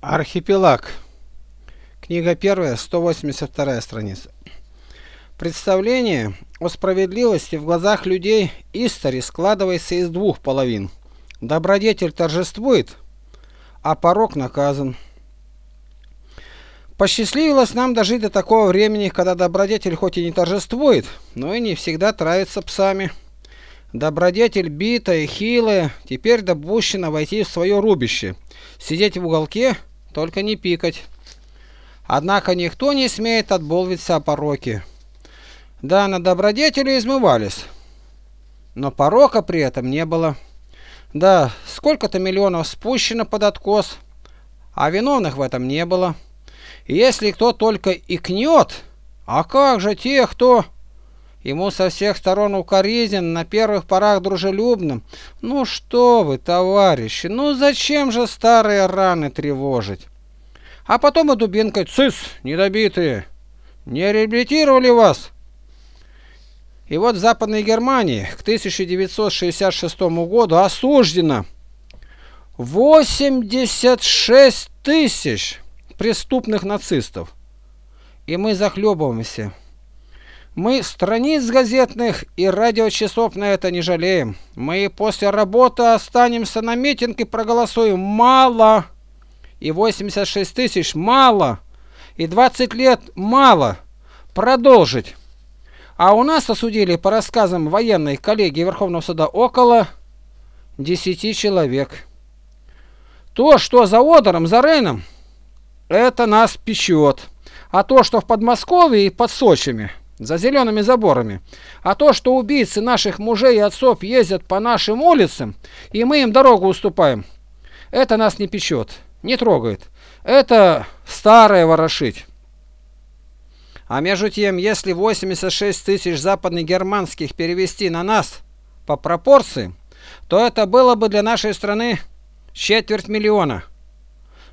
Архипелаг. Книга первая, 182 страница. Представление о справедливости в глазах людей истори складывается из двух половин. Добродетель торжествует, а порок наказан. Посчастливилось нам дожить до такого времени, когда добродетель хоть и не торжествует, но и не всегда травится псами. Добродетель битая, хилая, теперь допущена войти в свое рубище, сидеть в уголке только не пикать. Однако никто не смеет отболвиться о пороке. Да, на добродетели измывались, но порока при этом не было. Да, сколько-то миллионов спущено под откос, а виновных в этом не было. Если кто только икнет, а как же те, кто... Ему со всех сторон укоризнен, на первых порах дружелюбным. Ну что вы, товарищи, ну зачем же старые раны тревожить? А потом и дубинкой, цыс, недобитые, не реабилитировали вас? И вот в Западной Германии к 1966 году осуждено 86 тысяч преступных нацистов. И мы захлебываемся. Мы страниц газетных и радиочасов на это не жалеем. Мы после работы останемся на митинг и проголосуем. Мало. И 86 тысяч мало. И 20 лет мало. Продолжить. А у нас осудили по рассказам военной коллегии Верховного суда около 10 человек. То, что за Одером, за Рейном, это нас печет. А то, что в Подмосковье и под Сочами за зелеными заборами. А то, что убийцы наших мужей и отцов ездят по нашим улицам, и мы им дорогу уступаем, это нас не печет, не трогает. Это старое ворошить. А между тем, если 86 тысяч западногерманских перевести на нас по пропорции, то это было бы для нашей страны четверть миллиона.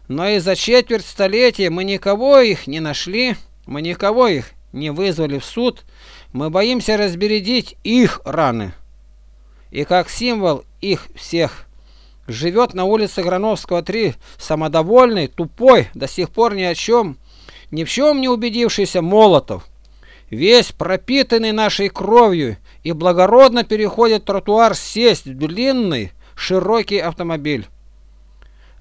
Но и за четверть столетия мы никого их не нашли, мы никого их не вызвали в суд, мы боимся разбередить их раны. И как символ их всех живет на улице Грановского 3 самодовольный, тупой, до сих пор ни о чем, ни в чем не убедившийся Молотов, весь пропитанный нашей кровью и благородно переходит тротуар сесть в длинный, широкий автомобиль.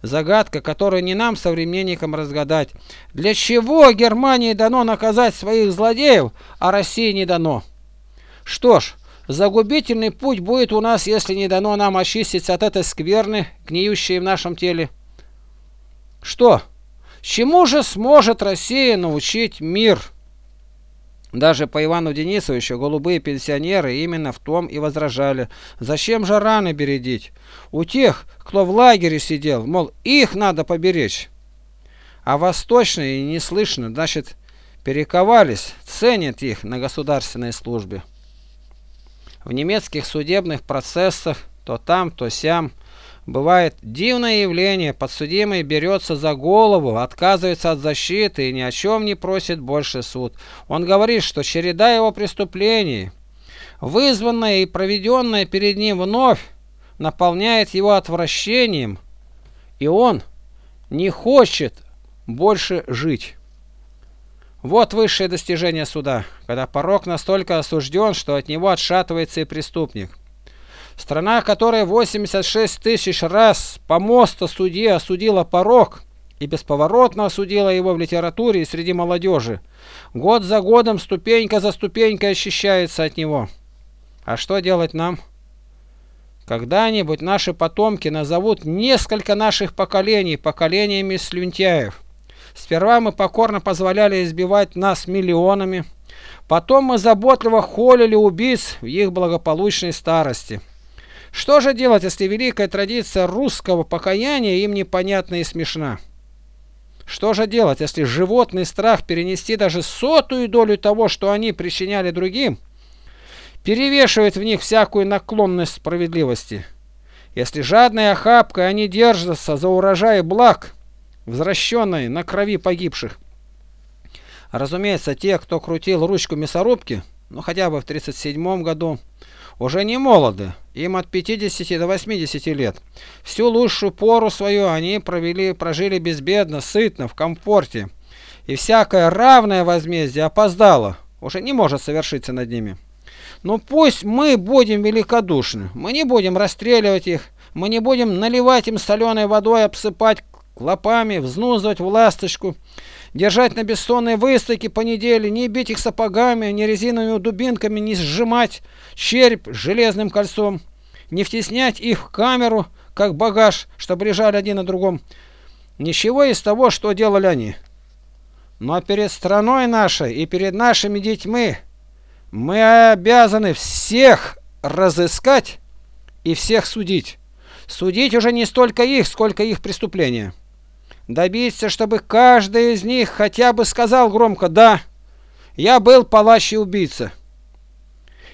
Загадка, которую не нам, современникам, разгадать. Для чего Германии дано наказать своих злодеев, а России не дано? Что ж, загубительный путь будет у нас, если не дано нам очиститься от этой скверны, гниющей в нашем теле. Что? Чему же сможет Россия научить мир? Даже по Ивану Денисовичу голубые пенсионеры именно в том и возражали. Зачем же раны бередить? У тех, кто в лагере сидел, мол, их надо поберечь. А восточные не слышно, значит, перековались, ценят их на государственной службе. В немецких судебных процессах то там, то сям – Бывает дивное явление, подсудимый берется за голову, отказывается от защиты и ни о чем не просит больше суд. Он говорит, что череда его преступлений, вызванная и проведенная перед ним вновь, наполняет его отвращением, и он не хочет больше жить. Вот высшее достижение суда, когда порог настолько осужден, что от него отшатывается и преступник. Страна, которая 86 тысяч раз по мосту судьи осудила порог и бесповоротно осудила его в литературе и среди молодежи, год за годом, ступенька за ступенькой очищается от него. А что делать нам? Когда-нибудь наши потомки назовут несколько наших поколений поколениями слюнтяев. Сперва мы покорно позволяли избивать нас миллионами, потом мы заботливо холили убийц в их благополучной старости. Что же делать, если великая традиция русского покаяния им непонятна и смешна? Что же делать, если животный страх перенести даже сотую долю того, что они причиняли другим, перевешивает в них всякую наклонность справедливости? Если жадной охапкой они держатся за урожай благ, возвращенной на крови погибших. Разумеется, те, кто крутил ручку мясорубки, ну хотя бы в 1937 году, уже не молоды, им от 50 до 80 лет. Всю лучшую пору свою они провели, прожили безбедно, сытно, в комфорте. И всякое равное возмездие опоздало, уже не может совершиться над ними. Ну пусть мы будем великодушны, мы не будем расстреливать их, мы не будем наливать им соленой водой, обсыпать клопами, взнузывать в ласточку, держать на бессонной выставке по неделе, не бить их сапогами, не резиновыми дубинками, не сжимать череп железным кольцом, не втеснять их в камеру, как багаж, чтобы лежали один на другом. Ничего из того, что делали они. Но перед страной нашей и перед нашими детьми мы обязаны всех разыскать и всех судить. Судить уже не столько их, сколько их преступления добиться, чтобы каждый из них хотя бы сказал громко «Да, я был палач и убийца».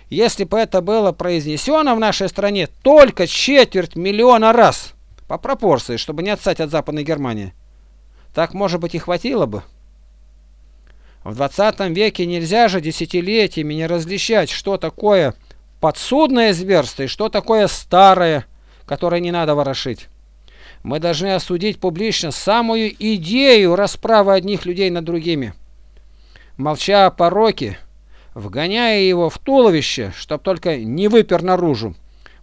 Если бы это было произнесено в нашей стране только четверть миллиона раз, по пропорции, чтобы не отстать от Западной Германии, так, может быть, и хватило бы. В 20 веке нельзя же десятилетиями не различать, что такое подсудное зверство и что такое старое, которое не надо ворошить. Мы должны осудить публично самую идею расправы одних людей над другими. Молча о пороке, вгоняя его в туловище, чтоб только не выпер наружу,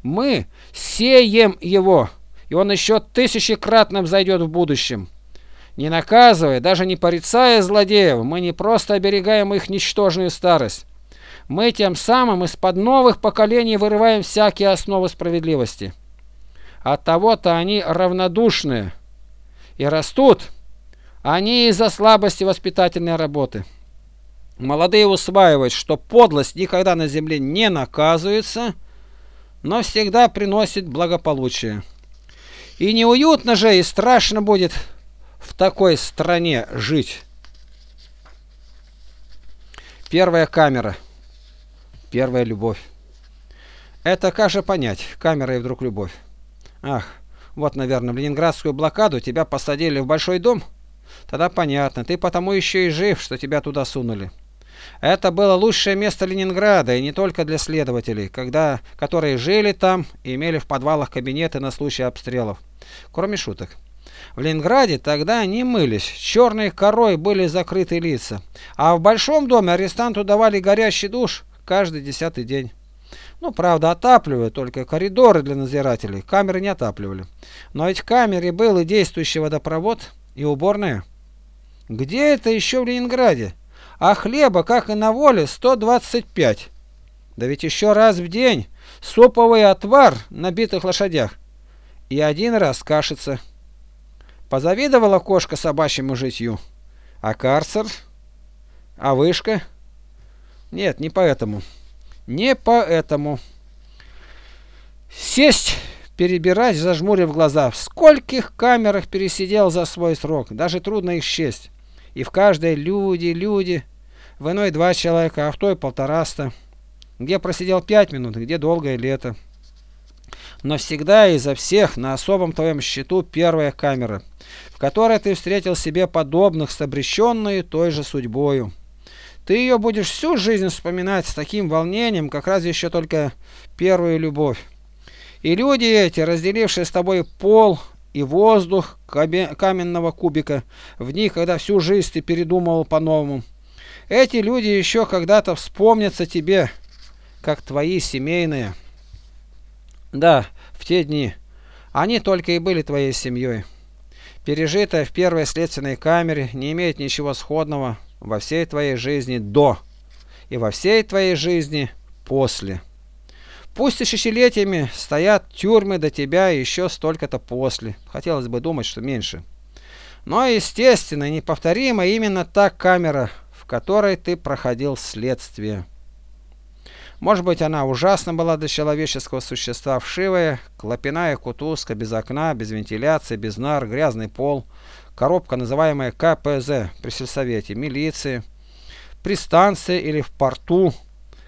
мы сеем его, и он еще тысячекратно взойдет в будущем. Не наказывая, даже не порицая злодеев, мы не просто оберегаем их ничтожную старость. Мы тем самым из-под новых поколений вырываем всякие основы справедливости. От того-то они равнодушные и растут. Они из-за слабости воспитательной работы. Молодые усваивают, что подлость никогда на земле не наказывается, но всегда приносит благополучие. И неуютно же и страшно будет в такой стране жить. Первая камера. Первая любовь. Это как же понять, камера и вдруг любовь? Ах, вот, наверное, в ленинградскую блокаду тебя посадили в большой дом? Тогда понятно, ты потому еще и жив, что тебя туда сунули. Это было лучшее место Ленинграда, и не только для следователей, когда, которые жили там и имели в подвалах кабинеты на случай обстрелов. Кроме шуток. В Ленинграде тогда не мылись, черной корой были закрыты лица, а в большом доме арестанту давали горящий душ каждый десятый день. Ну, правда, отапливают только коридоры для надзирателей, камеры не отапливали. Но ведь в камере был и действующий водопровод, и уборная. Где это еще в Ленинграде? А хлеба, как и на воле, 125. Да ведь еще раз в день суповый отвар на битых лошадях. И один раз кашица. Позавидовала кошка собачьему житью. А карцер? А вышка? Нет, не поэтому. Не поэтому. Сесть, перебирать, зажмурив глаза. В скольких камерах пересидел за свой срок. Даже трудно их счесть. И в каждой люди, люди. В иной два человека, а в той полтораста. Где просидел пять минут, где долгое лето. Но всегда изо всех на особом твоем счету первая камера, в которой ты встретил себе подобных с той же судьбою. Ты ее будешь всю жизнь вспоминать с таким волнением, как раз еще только первую любовь. И люди эти, разделившие с тобой пол и воздух каменного кубика, в них, когда всю жизнь ты передумывал по-новому, эти люди еще когда-то вспомнятся тебе, как твои семейные. Да, в те дни они только и были твоей семьей. Пережитое в первой следственной камере не имеет ничего сходного во всей твоей жизни до и во всей твоей жизни после. Пусть тысячелетиями стоят тюрьмы до тебя еще столько-то после. Хотелось бы думать, что меньше. Но, естественно, неповторимо именно та камера, в которой ты проходил следствие. Может быть, она ужасно была для человеческого существа, вшивая, клопиная кутузка, без окна, без вентиляции, без нар, грязный пол, коробка, называемая КПЗ при сельсовете, милиции, при станции или в порту,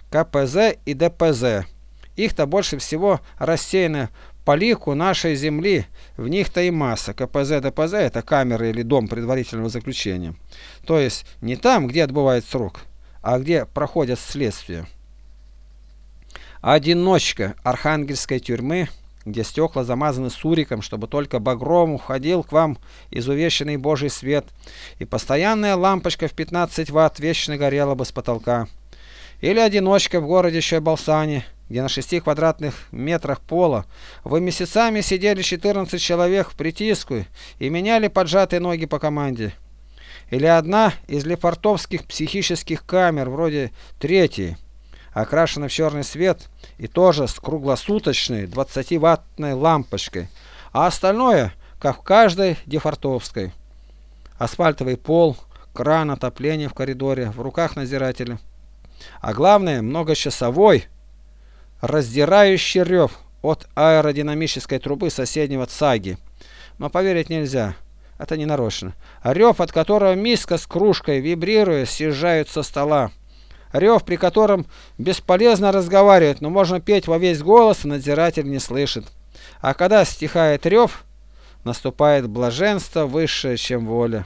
КПЗ и ДПЗ. Их-то больше всего рассеяно по лику нашей земли, в них-то и масса. КПЗ, ДПЗ – это камеры или дом предварительного заключения. То есть не там, где отбывает срок, а где проходят следствия. Одиночка архангельской тюрьмы, где стекла замазаны суриком, чтобы только багром уходил к вам изувеченный Божий свет, и постоянная лампочка в 15 ватт вечно горела бы с потолка. Или одиночка в городе Шойбалсане, где на 6 квадратных метрах пола вы месяцами сидели 14 человек в притиску и меняли поджатые ноги по команде. Или одна из лефортовских психических камер, вроде третьей, окрашена в черный свет и тоже с круглосуточной 20-ваттной лампочкой, а остальное, как в каждой дефортовской. Асфальтовый пол, кран отопления в коридоре, в руках надзирателя. А главное, многочасовой, раздирающий рев от аэродинамической трубы соседнего ЦАГИ. Но поверить нельзя. Это не нарочно. Рев, от которого миска с кружкой, вибрируя, съезжают со стола. Рев, при котором бесполезно разговаривать, но можно петь во весь голос, надзиратель не слышит. А когда стихает рев, наступает блаженство высшее, чем воля.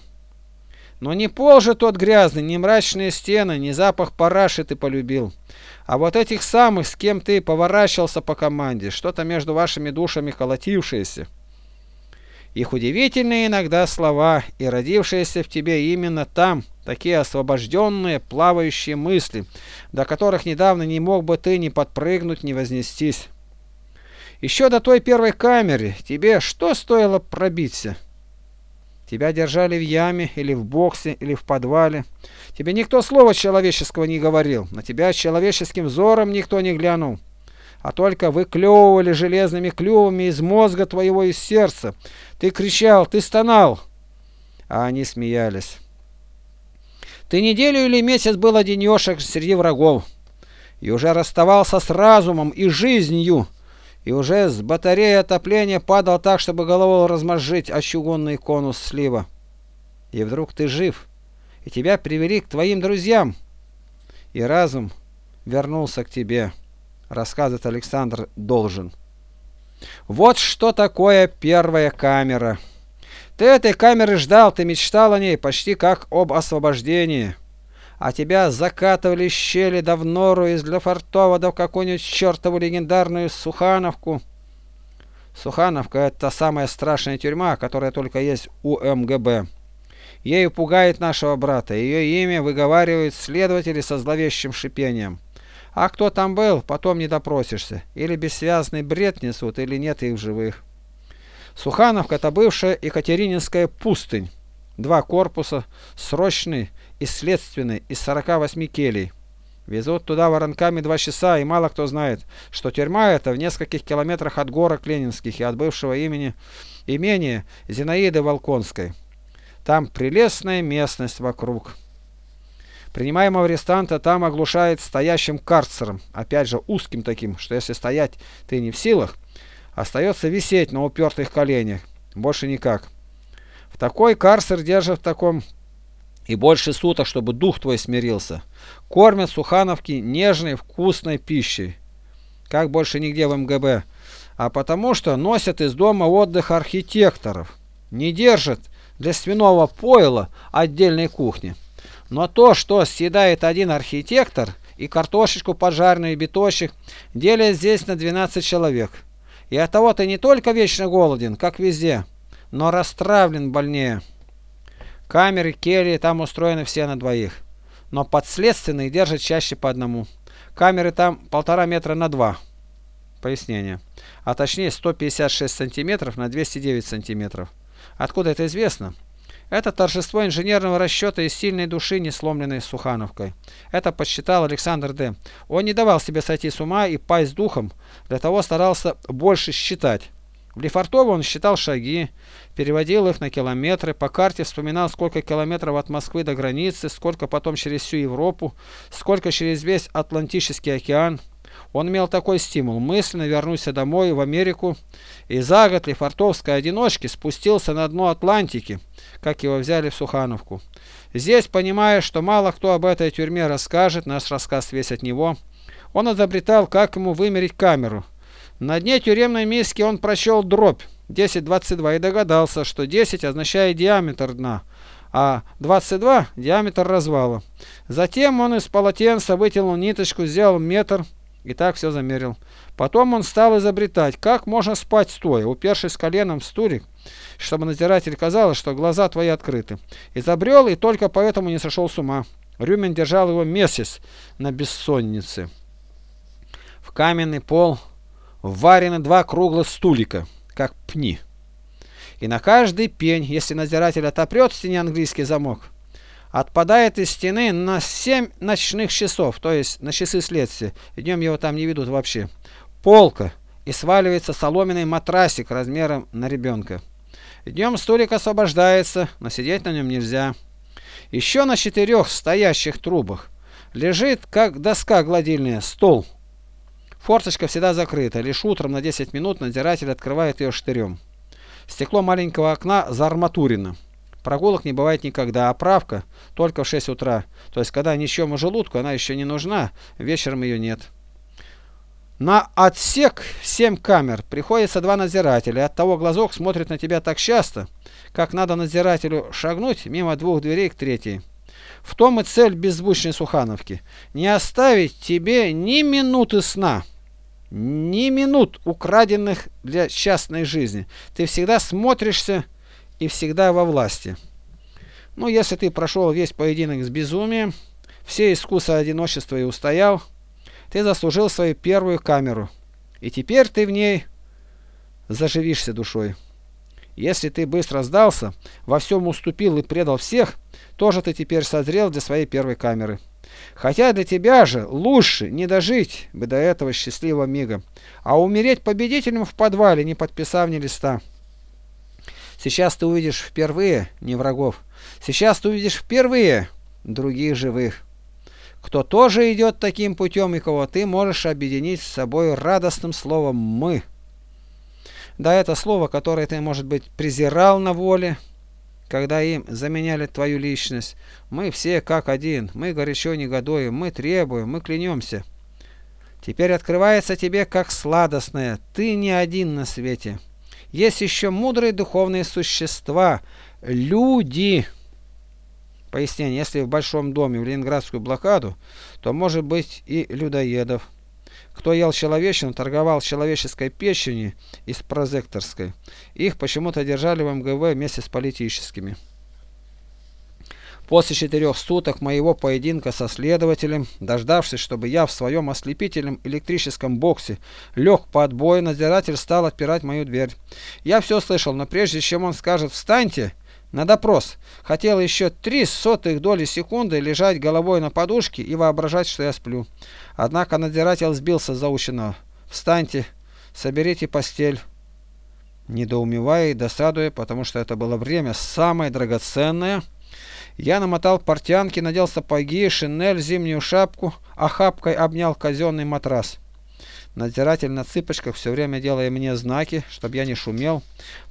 Но не пол же тот грязный, не мрачные стены, не запах параши ты полюбил. А вот этих самых, с кем ты поворачивался по команде, что-то между вашими душами колотившееся. Их удивительные иногда слова и родившиеся в тебе именно там, такие освобожденные, плавающие мысли, до которых недавно не мог бы ты ни подпрыгнуть, ни вознестись. Еще до той первой камеры тебе что стоило пробиться? Тебя держали в яме, или в боксе, или в подвале. Тебе никто слова человеческого не говорил, на тебя человеческим взором никто не глянул а только выклевывали железными клювами из мозга твоего из сердца. Ты кричал, ты стонал, а они смеялись. Ты неделю или месяц был одинешек среди врагов, и уже расставался с разумом и жизнью, и уже с батареи отопления падал так, чтобы голову размозжить о чугунный конус слива. И вдруг ты жив, и тебя привели к твоим друзьям, и разум вернулся к тебе рассказывает Александр Должен. Вот что такое первая камера. Ты этой камеры ждал, ты мечтал о ней почти как об освобождении. А тебя закатывали щели да в нору из Лефортова да в какую-нибудь чертову легендарную Сухановку. Сухановка – это самая страшная тюрьма, которая только есть у МГБ. Ею пугает нашего брата, ее имя выговаривают следователи со зловещим шипением. А кто там был, потом не допросишься. Или бессвязный бред несут, или нет их в живых. Сухановка – это бывшая Екатерининская пустынь. Два корпуса, срочный и следственный, из 48 келей. Везут туда воронками два часа, и мало кто знает, что тюрьма эта в нескольких километрах от горок Ленинских и от бывшего имени имени Зинаиды Волконской. Там прелестная местность вокруг. Принимаемого арестанта там оглушает стоящим карцером, опять же узким таким, что если стоять ты не в силах, остается висеть на упертых коленях, больше никак. В такой карцер держат в таком и больше суток, чтобы дух твой смирился. Кормят сухановки нежной, вкусной пищей, как больше нигде в МГБ, а потому что носят из дома отдых архитекторов, не держат для свиного пойла отдельной кухни. Но то, что съедает один архитектор и картошечку поджарную и биточек, делят здесь на 12 человек. И от того ты не только вечно голоден, как везде, но расстравлен больнее. Камеры, кельи там устроены все на двоих. Но подследственные держат чаще по одному. Камеры там полтора метра на два. Пояснение. А точнее 156 сантиметров на 209 сантиметров. Откуда это известно? Это торжество инженерного расчета и сильной души, не сломленной Сухановкой. Это подсчитал Александр Д. Он не давал себе сойти с ума и пасть духом, для того старался больше считать. В Лефортово он считал шаги, переводил их на километры, по карте вспоминал, сколько километров от Москвы до границы, сколько потом через всю Европу, сколько через весь Атлантический океан. Он имел такой стимул мысленно вернуться домой в Америку и за год Лефортовской одиночки спустился на дно Атлантики, как его взяли в Сухановку. Здесь, понимая, что мало кто об этой тюрьме расскажет, наш рассказ весь от него, он изобретал, как ему вымерить камеру. На дне тюремной миски он прочел дробь 10-22 и догадался, что 10 означает диаметр дна, а 22 – диаметр развала. Затем он из полотенца вытянул ниточку, сделал метр И так все замерил. Потом он стал изобретать, как можно спать стоя, упершись коленом в стулик, чтобы надзиратель казалось, что глаза твои открыты. Изобрел и только поэтому не сошел с ума. Рюмин держал его месяц на бессоннице. В каменный пол варены два круглых стулика, как пни. И на каждый пень, если надзиратель отопрет в стене английский замок, отпадает из стены на 7 ночных часов, то есть на часы следствия. Днем его там не ведут вообще. Полка. И сваливается соломенный матрасик размером на ребенка. Днем столик освобождается, но сидеть на нем нельзя. Еще на четырех стоящих трубах лежит, как доска гладильная, стол. Форточка всегда закрыта, лишь утром на 10 минут надзиратель открывает ее штырем. Стекло маленького окна заарматурено. Прогулок не бывает никогда, а правка только в 6 утра. То есть, когда ничему желудку она еще не нужна, вечером ее нет. На отсек 7 камер приходится два надзирателя. От того глазок смотрит на тебя так часто, как надо надзирателю шагнуть мимо двух дверей к третьей. В том и цель беззвучной Сухановки. Не оставить тебе ни минуты сна, ни минут украденных для частной жизни. Ты всегда смотришься и всегда во власти. Ну, если ты прошел весь поединок с безумием, все искуса одиночества и устоял, ты заслужил свою первую камеру, и теперь ты в ней заживишься душой. Если ты быстро сдался, во всем уступил и предал всех, тоже ты теперь созрел для своей первой камеры. Хотя для тебя же лучше не дожить бы до этого счастливого мига, а умереть победителем в подвале, не подписав ни листа. Сейчас ты увидишь впервые не врагов. Сейчас ты увидишь впервые других живых. Кто тоже идет таким путем и кого ты можешь объединить с собой радостным словом «мы». Да, это слово, которое ты, может быть, презирал на воле, когда им заменяли твою личность. Мы все как один, мы горячо негодуем, мы требуем, мы клянемся. Теперь открывается тебе как сладостное, ты не один на свете. Есть еще мудрые духовные существа, люди. Пояснение. Если в Большом доме в Ленинградскую блокаду, то может быть и людоедов. Кто ел человечину, торговал человеческой печенью из прозекторской. Их почему-то держали в МГВ вместе с политическими. После четырех суток моего поединка со следователем, дождавшись, чтобы я в своем ослепительном электрическом боксе лег по отбою, надзиратель стал отпирать мою дверь. Я все слышал, но прежде чем он скажет «встаньте», на допрос. Хотел еще три сотых доли секунды лежать головой на подушке и воображать, что я сплю. Однако надзиратель сбился заученного. «Встаньте, соберите постель». Недоумевая и досадуя, потому что это было время самое драгоценное, я намотал портянки, надел сапоги, шинель, зимнюю шапку, охапкой обнял казенный матрас. Надзиратель на цыпочках, все время делая мне знаки, чтобы я не шумел,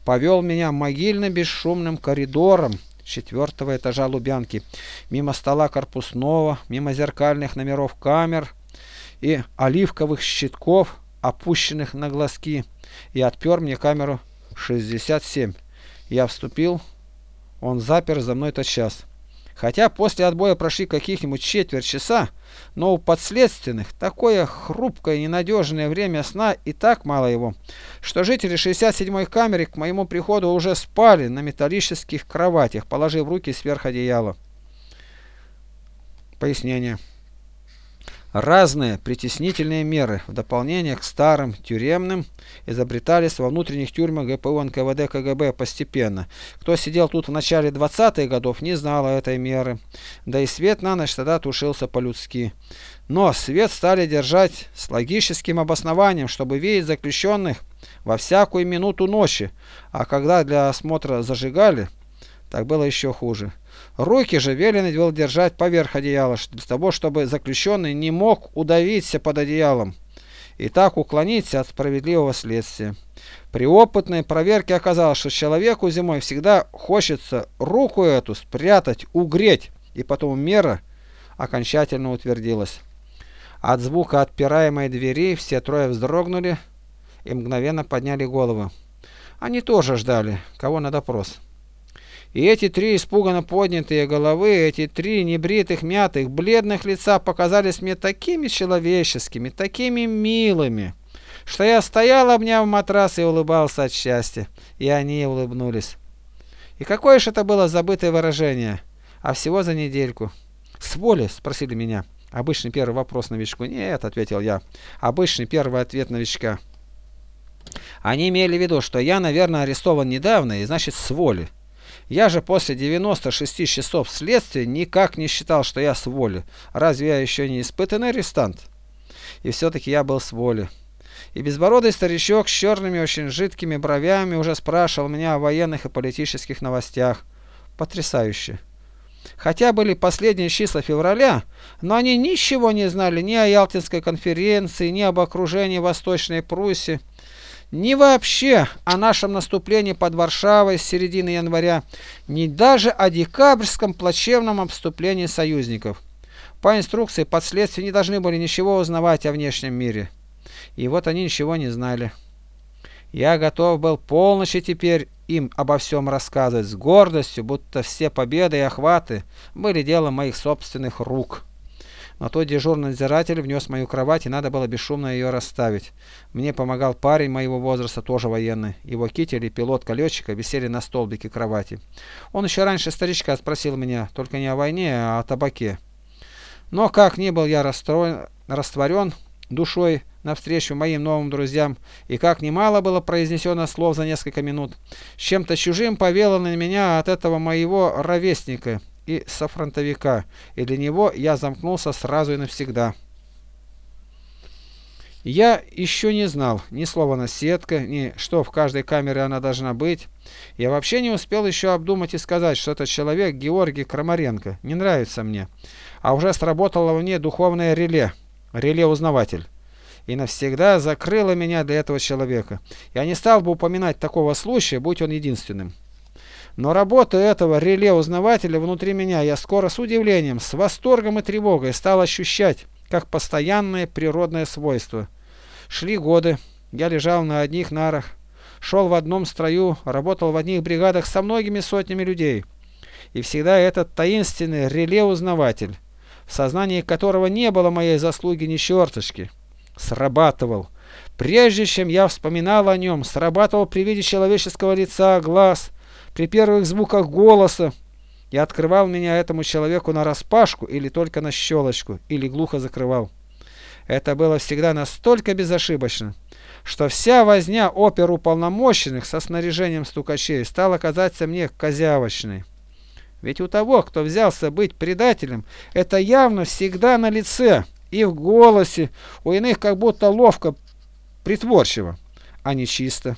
повел меня могильно-бесшумным коридором четвертого этажа Лубянки, мимо стола корпусного, мимо зеркальных номеров камер и оливковых щитков, опущенных на глазки, и отпер мне камеру 67. Я вступил, он запер за мной тот час. Хотя после отбоя прошли каких-нибудь четверть часа, но у подследственных такое хрупкое ненадежное время сна и так мало его, что жители 67-й камеры к моему приходу уже спали на металлических кроватях, положив руки сверх одеяла. Пояснение. Разные притеснительные меры в дополнение к старым тюремным изобретались во внутренних тюрьмах ГПУ НКВД КГБ постепенно. Кто сидел тут в начале 20-х годов, не знал этой меры. Да и свет на ночь тогда тушился по-людски. Но свет стали держать с логическим обоснованием, чтобы видеть заключенных во всякую минуту ночи, а когда для осмотра зажигали, так было еще хуже. Руки же велено было держать поверх одеяла, для того, чтобы заключенный не мог удавиться под одеялом и так уклониться от справедливого следствия. При опытной проверке оказалось, что человеку зимой всегда хочется руку эту спрятать, угреть, и потом мера окончательно утвердилась. От звука отпираемой двери все трое вздрогнули и мгновенно подняли голову. Они тоже ждали, кого на допрос. И эти три испуганно поднятые головы, эти три небритых, мятых, бледных лица показались мне такими человеческими, такими милыми, что я стоял, обняв матрас и улыбался от счастья, и они улыбнулись. И какое же это было забытое выражение, а всего за недельку. «С воли?» – спросили меня. Обычный первый вопрос новичку. «Нет», – ответил я. Обычный первый ответ новичка. Они имели в виду, что я, наверное, арестован недавно, и значит с воли. Я же после 96 часов следствия никак не считал, что я с воли. Разве я еще не испытанный арестант? И все-таки я был с воли. И безбородый старичок с черными очень жидкими бровями уже спрашивал меня о военных и политических новостях. Потрясающе. Хотя были последние числа февраля, но они ничего не знали ни о Ялтинской конференции, ни об окружении Восточной Пруссии, ни вообще о нашем наступлении под Варшавой с середины января, ни даже о декабрьском плачевном обступлении союзников. По инструкции последствия не должны были ничего узнавать о внешнем мире. И вот они ничего не знали. Я готов был полночи теперь им обо всем рассказывать с гордостью, будто все победы и охваты были делом моих собственных рук. Но тот дежурный надзиратель внес мою кровать, и надо было бесшумно ее расставить. Мне помогал парень моего возраста, тоже военный. Его китель и пилотка-летчика висели на столбике кровати. Он еще раньше старичка спросил меня, только не о войне, а о табаке. Но как ни был я расстроен, растворен душой навстречу моим новым друзьям, и как немало было произнесено слов за несколько минут, с чем-то чужим повело на меня от этого моего ровесника и софронтовика, и для него я замкнулся сразу и навсегда. Я еще не знал ни слова на сетка, ни что в каждой камере она должна быть. Я вообще не успел еще обдумать и сказать, что этот человек Георгий Крамаренко не нравится мне. А уже сработало мне духовное реле, реле-узнаватель. И навсегда закрыло меня для этого человека. Я не стал бы упоминать такого случая, будь он единственным. Но работу этого реле-узнавателя внутри меня я скоро с удивлением, с восторгом и тревогой стал ощущать как постоянное природное свойство. Шли годы, я лежал на одних нарах, шел в одном строю, работал в одних бригадах со многими сотнями людей. И всегда этот таинственный реле-узнаватель, в сознании которого не было моей заслуги ни черточки, срабатывал. Прежде чем я вспоминал о нем, срабатывал при виде человеческого лица, глаз – при первых звуках голоса и открывал меня этому человеку на распашку или только на щелочку, или глухо закрывал. Это было всегда настолько безошибочно, что вся возня оперу полномоченных со снаряжением стукачей стала казаться мне козявочной. Ведь у того, кто взялся быть предателем, это явно всегда на лице и в голосе, у иных как будто ловко, притворчиво, а не чисто.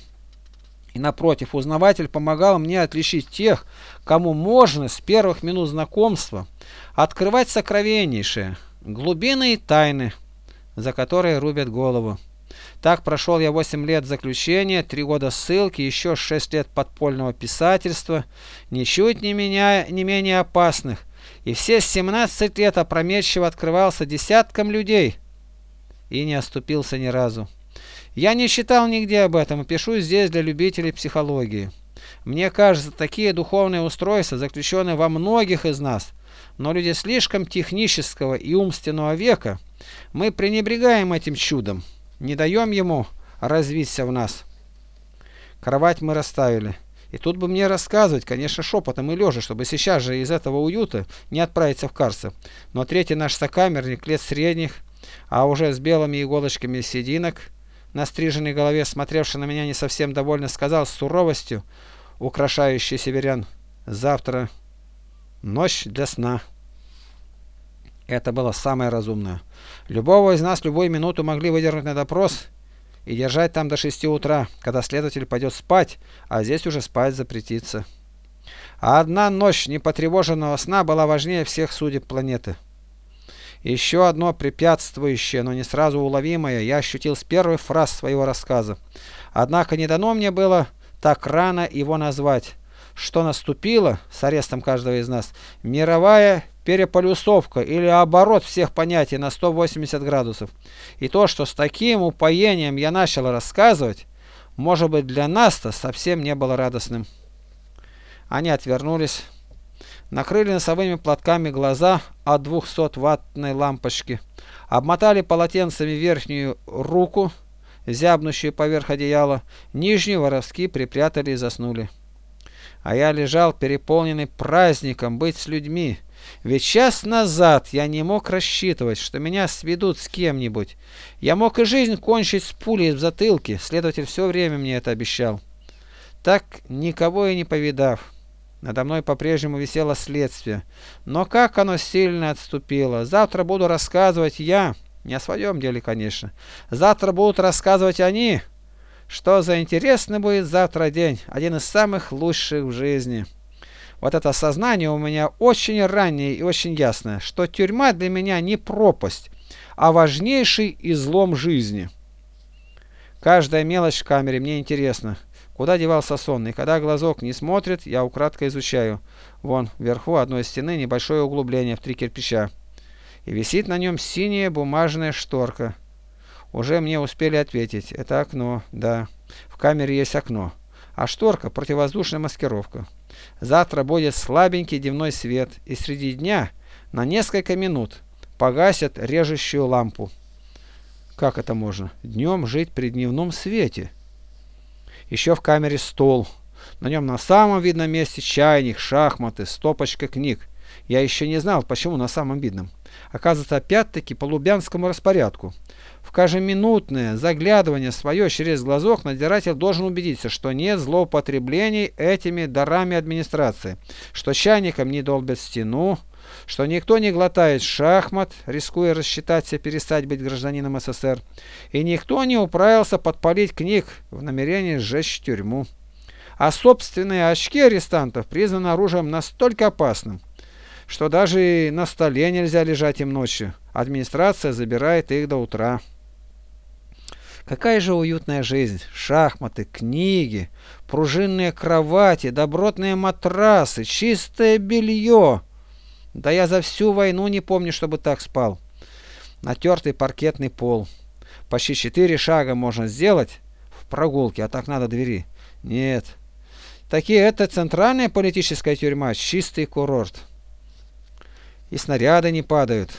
И напротив, узнаватель помогал мне отличить тех, кому можно с первых минут знакомства открывать сокровеннейшие, глубины и тайны, за которые рубят голову. Так прошел я 8 лет заключения, 3 года ссылки, еще 6 лет подпольного писательства, ничуть не, меня, не менее опасных, и все 17 лет опрометчиво открывался десяткам людей и не оступился ни разу. Я не читал нигде об этом и пишу здесь для любителей психологии. Мне кажется, такие духовные устройства заключены во многих из нас, но люди слишком технического и умственного века, мы пренебрегаем этим чудом, не даем ему развиться в нас. Кровать мы расставили. И тут бы мне рассказывать, конечно, шепотом и лежа, чтобы сейчас же из этого уюта не отправиться в карцер. Но третий наш сокамерник, лет средних, а уже с белыми иголочками сединок, на стриженной голове, смотревший на меня не совсем довольно, сказал с суровостью, украшающей северян, «Завтра ночь для сна». Это было самое разумное. Любого из нас любую минуту могли выдернуть на допрос и держать там до шести утра, когда следователь пойдет спать, а здесь уже спать запретится. А одна ночь непотревоженного сна была важнее всех судеб планеты. Еще одно препятствующее, но не сразу уловимое, я ощутил с первых фраз своего рассказа. Однако не дано мне было так рано его назвать. Что наступило с арестом каждого из нас? Мировая переполюсовка или оборот всех понятий на 180 градусов. И то, что с таким упоением я начал рассказывать, может быть для нас-то совсем не было радостным. Они отвернулись, накрыли носовыми платками глаза от 200-ваттной лампочки, обмотали полотенцами верхнюю руку, зябнущую поверх одеяла, нижнюю воровски припрятали и заснули. А я лежал переполненный праздником быть с людьми, ведь час назад я не мог рассчитывать, что меня сведут с кем-нибудь. Я мог и жизнь кончить с пулей в затылке, следователь все время мне это обещал. Так, никого и не повидав, надо мной по-прежнему висело следствие. Но как оно сильно отступило. Завтра буду рассказывать я, не о своем деле, конечно. Завтра будут рассказывать они, что за интересный будет завтра день, один из самых лучших в жизни. Вот это сознание у меня очень раннее и очень ясное, что тюрьма для меня не пропасть, а важнейший излом жизни. Каждая мелочь в камере мне интересна. Куда девался сон, и когда глазок не смотрит, я украдко изучаю. Вон, вверху одной стены небольшое углубление в три кирпича. И висит на нем синяя бумажная шторка. Уже мне успели ответить. Это окно, да. В камере есть окно. А шторка – противовоздушная маскировка. Завтра будет слабенький дневной свет, и среди дня на несколько минут погасят режущую лампу. Как это можно? Днем жить при дневном свете. Еще в камере стол. На нем на самом видном месте чайник, шахматы, стопочка книг. Я еще не знал, почему на самом видном. Оказывается, опять-таки по лубянскому распорядку. В кажеминутное заглядывание свое через глазок надзиратель должен убедиться, что нет злоупотреблений этими дарами администрации, что чайником не долбят стену, что никто не глотает шахмат, рискуя рассчитаться и перестать быть гражданином СССР, и никто не управился подпалить книг в намерении сжечь тюрьму. А собственные очки арестантов признаны оружием настолько опасным, что даже на столе нельзя лежать им ночью. Администрация забирает их до утра. Какая же уютная жизнь! Шахматы, книги, пружинные кровати, добротные матрасы, чистое белье. Да я за всю войну не помню, чтобы так спал. Натертый паркетный пол. Почти четыре шага можно сделать в прогулке, а так надо двери. Нет. Такие это центральная политическая тюрьма, чистый курорт и снаряды не падают.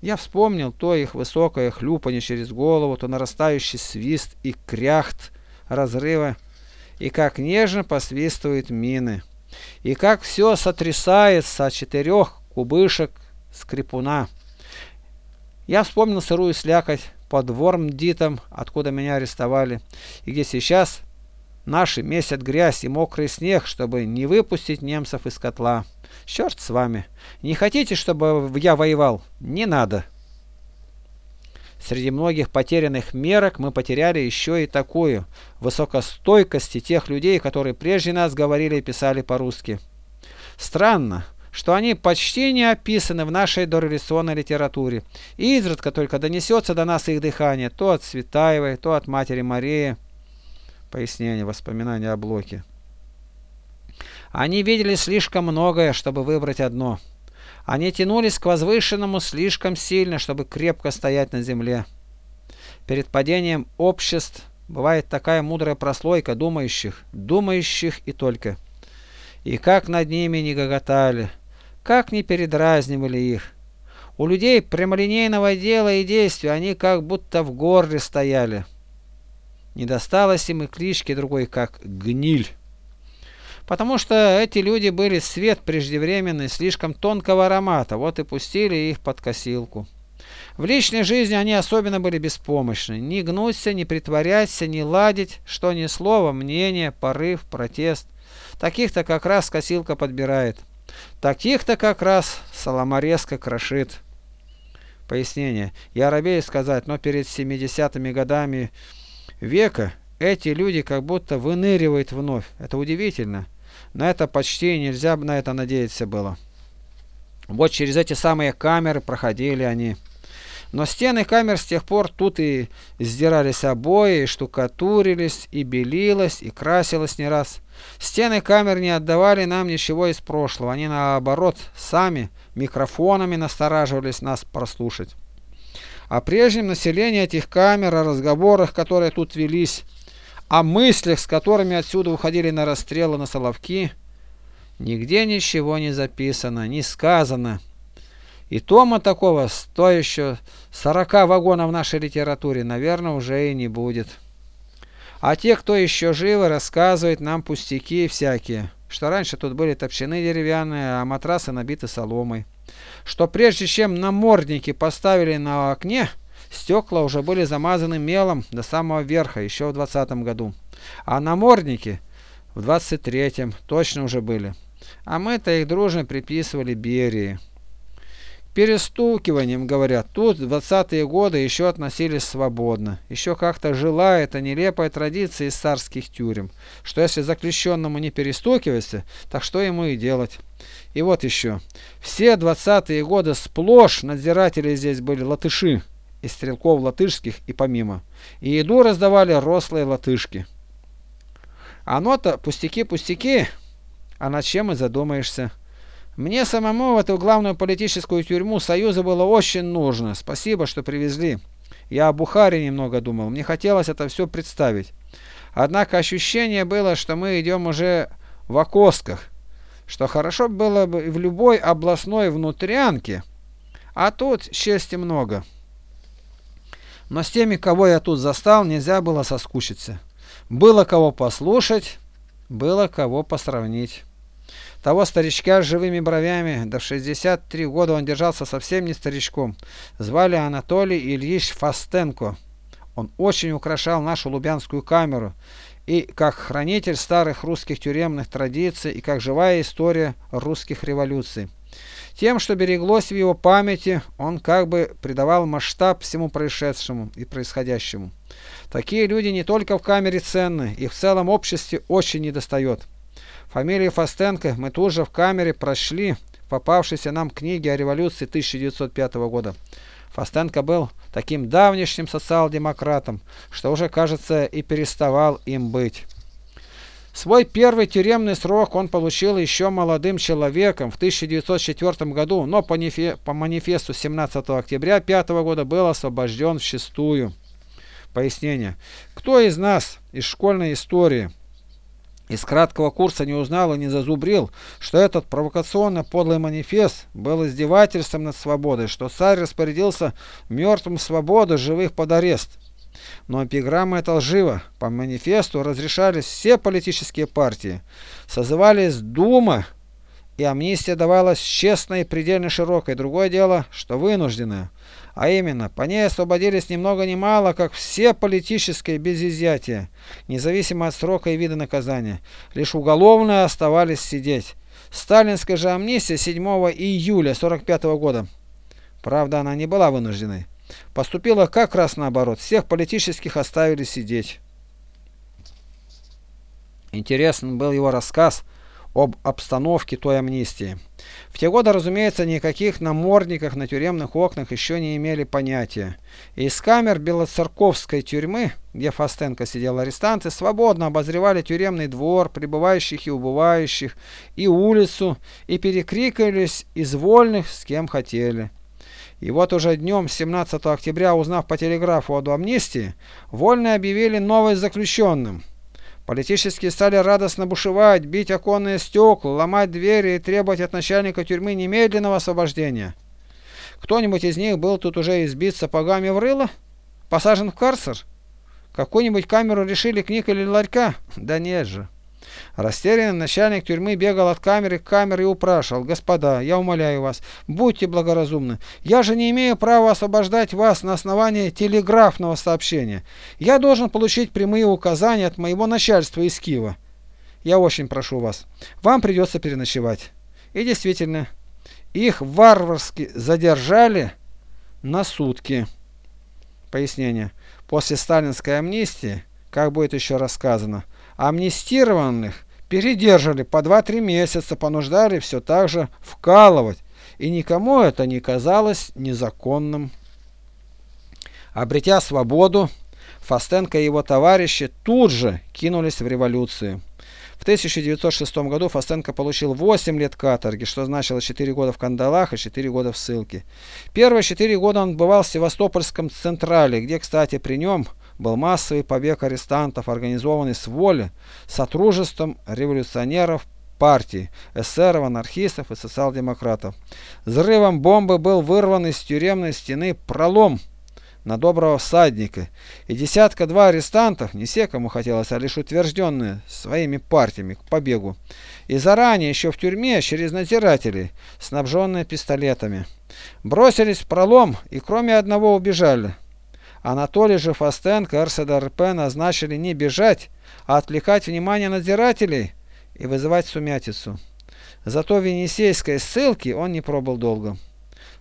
Я вспомнил то их высокое хлюпанье через голову, то нарастающий свист и кряхт разрыва, и как нежно посвистывают мины, и как все сотрясается от четырех кубышек скрипуна. Я вспомнил сырую слякоть под Вормдитом, откуда меня арестовали, и где сейчас наши месят грязь и мокрый снег, чтобы не выпустить немцев из котла. Черт с вами. Не хотите, чтобы я воевал? Не надо. Среди многих потерянных мерок мы потеряли еще и такую – высокостойкости тех людей, которые прежде нас говорили и писали по-русски. Странно, что они почти не описаны в нашей дореволюционной литературе. Изредка только донесется до нас их дыхание, то от Светаевой, то от матери Марии. Пояснение, воспоминания о Блоке. Они видели слишком многое, чтобы выбрать одно. Они тянулись к возвышенному слишком сильно, чтобы крепко стоять на земле. Перед падением обществ бывает такая мудрая прослойка думающих, думающих и только. И как над ними не гоготали, как не передразнивали их. У людей прямолинейного дела и действия они как будто в горле стояли. Не досталось им и клички другой, как «гниль». Потому что эти люди были свет преждевременный, слишком тонкого аромата, вот и пустили их под косилку. В личной жизни они особенно были беспомощны. Не гнуться, не притворяться, не ладить, что ни слова, мнение, порыв, протест. Таких-то как раз косилка подбирает. Таких-то как раз соломорезка крошит. Пояснение. Я робею сказать, но перед 70-ми годами века эти люди как будто выныривают вновь. Это удивительно. На это почти нельзя на это надеяться было. Вот через эти самые камеры проходили они. Но стены камер с тех пор тут и сдирались обои, и штукатурились, и белилось, и красилось не раз. Стены камер не отдавали нам ничего из прошлого. Они, наоборот, сами микрофонами настораживались нас прослушать. О прежнем населении этих камер, о разговорах, которые тут велись, о мыслях, с которыми отсюда уходили на расстрелы на Соловки, Нигде ничего не записано, не сказано. И тома такого, стоящего 40 вагонов в нашей литературе, наверное, уже и не будет. А те, кто еще живы, рассказывают нам пустяки всякие, что раньше тут были топчаны деревянные, а матрасы набиты соломой. Что прежде чем намордники поставили на окне, стекла уже были замазаны мелом до самого верха, еще в 20 году. А намордники в 23-м точно уже были. А мы-то их дружно приписывали Берии перестукиванием, говорят. Тут в 20-е годы еще относились свободно. Еще как-то жила эта нелепая традиция из царских тюрем, что если заключенному не перестукиваться, так что ему и делать. И вот еще. Все 20-е годы сплошь надзиратели здесь были латыши, из стрелков латышских и помимо. И еду раздавали рослые латышки. Оно-то пустяки-пустяки, а над чем и задумаешься. Мне самому в эту главную политическую тюрьму Союза было очень нужно. Спасибо, что привезли. Я о Бухаре немного думал. Мне хотелось это все представить. Однако ощущение было, что мы идем уже в окосках. Что хорошо было бы в любой областной внутрянке. А тут счастья много. Но с теми, кого я тут застал, нельзя было соскучиться. Было кого послушать, было кого посравнить. Того старичка с живыми бровями, до 63 года он держался совсем не старичком. Звали Анатолий Ильич Фастенко. Он очень украшал нашу Лубянскую камеру и как хранитель старых русских тюремных традиций, и как живая история русских революций. Тем, что береглось в его памяти, он как бы придавал масштаб всему происшедшему и происходящему. Такие люди не только в камере ценны, их в целом обществе очень недостает. Фамилию Фастенко мы тут же в камере прошли попавшейся нам книге о революции 1905 года. Фастенко был таким давнишним социал-демократом, что уже, кажется, и переставал им быть. Свой первый тюремный срок он получил еще молодым человеком в 1904 году, но по, по манифесту 17 октября 5 года был освобожден в шестую. Пояснение. Кто из нас из школьной истории из краткого курса не узнал и не зазубрил, что этот провокационно подлый манифест был издевательством над свободой, что царь распорядился мертвым свободы, живых под арест. Но эпиграмма это лживо. По манифесту разрешались все политические партии, созывались Дума, и амнистия давалась честной и предельно широкой. Другое дело, что вынужденная. А именно, по ней освободились ни много ни мало, как все политические без изъятия, независимо от срока и вида наказания. Лишь уголовные оставались сидеть. Сталинская же амнистия 7 июля 45 года. Правда, она не была вынужденной. Поступила как раз наоборот. Всех политических оставили сидеть. Интересен был его рассказ об обстановке той амнистии. В те годы, разумеется, никаких намордников на тюремных окнах еще не имели понятия. из камер Белоцерковской тюрьмы, где Фастенко сидел арестанты, свободно обозревали тюремный двор, прибывающих и убывающих, и улицу, и перекрикивались из вольных с кем хотели. И вот уже днем 17 октября, узнав по телеграфу о амнистии, вольные объявили новость заключенным – Политические стали радостно бушевать, бить оконные стекла, ломать двери и требовать от начальника тюрьмы немедленного освобождения. Кто-нибудь из них был тут уже избит сапогами в рыло? Посажен в карцер? Какую-нибудь камеру решили книг или ларька? Да нет же. Растерянный начальник тюрьмы бегал от камеры к камере и упрашивал. «Господа, я умоляю вас, будьте благоразумны. Я же не имею права освобождать вас на основании телеграфного сообщения. Я должен получить прямые указания от моего начальства из Киева. Я очень прошу вас. Вам придется переночевать». И действительно, их варварски задержали на сутки. Пояснение. После сталинской амнистии, как будет еще рассказано, Амнистированных передержали по 2-3 месяца, понуждали все так же вкалывать, и никому это не казалось незаконным. Обретя свободу, Фастенко и его товарищи тут же кинулись в революцию. В 1906 году Фастенко получил 8 лет каторги, что значило 4 года в кандалах и 4 года в ссылке. Первые 4 года он бывал в Севастопольском Централе, где, кстати, при нем был массовый побег арестантов, организованный с воли Сотрудничеством революционеров партии – эсеров, анархистов и социал-демократов. Взрывом бомбы был вырван из тюремной стены пролом на доброго всадника, и десятка-два арестантов, не все, кому хотелось, а лишь утвержденные своими партиями к побегу, и заранее еще в тюрьме через надзирателей, снабженные пистолетами, бросились в пролом и кроме одного убежали. Анатолий же Фастенко РСДРП назначили не бежать, а отвлекать внимание надзирателей и вызывать сумятицу. Зато в Енисейской ссылке он не пробыл долго.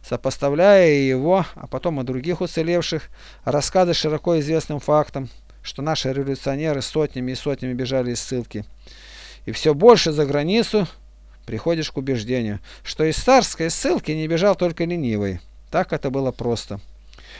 Сопоставляя его, а потом и других уцелевших, рассказы широко известным фактом, что наши революционеры сотнями и сотнями бежали из ссылки. И все больше за границу приходишь к убеждению, что из царской ссылки не бежал только ленивый. Так это было просто.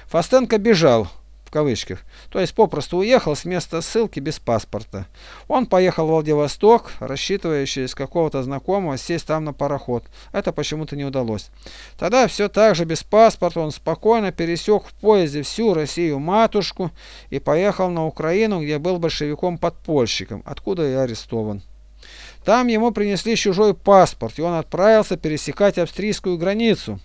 Фастенко бежал, в кавычках, то есть попросту уехал с места ссылки без паспорта. Он поехал в Владивосток, рассчитывая через какого-то знакомого сесть там на пароход. Это почему-то не удалось. Тогда все так же без паспорта он спокойно пересек в поезде всю Россию-матушку и поехал на Украину, где был большевиком-подпольщиком, откуда и арестован. Там ему принесли чужой паспорт, и он отправился пересекать австрийскую границу.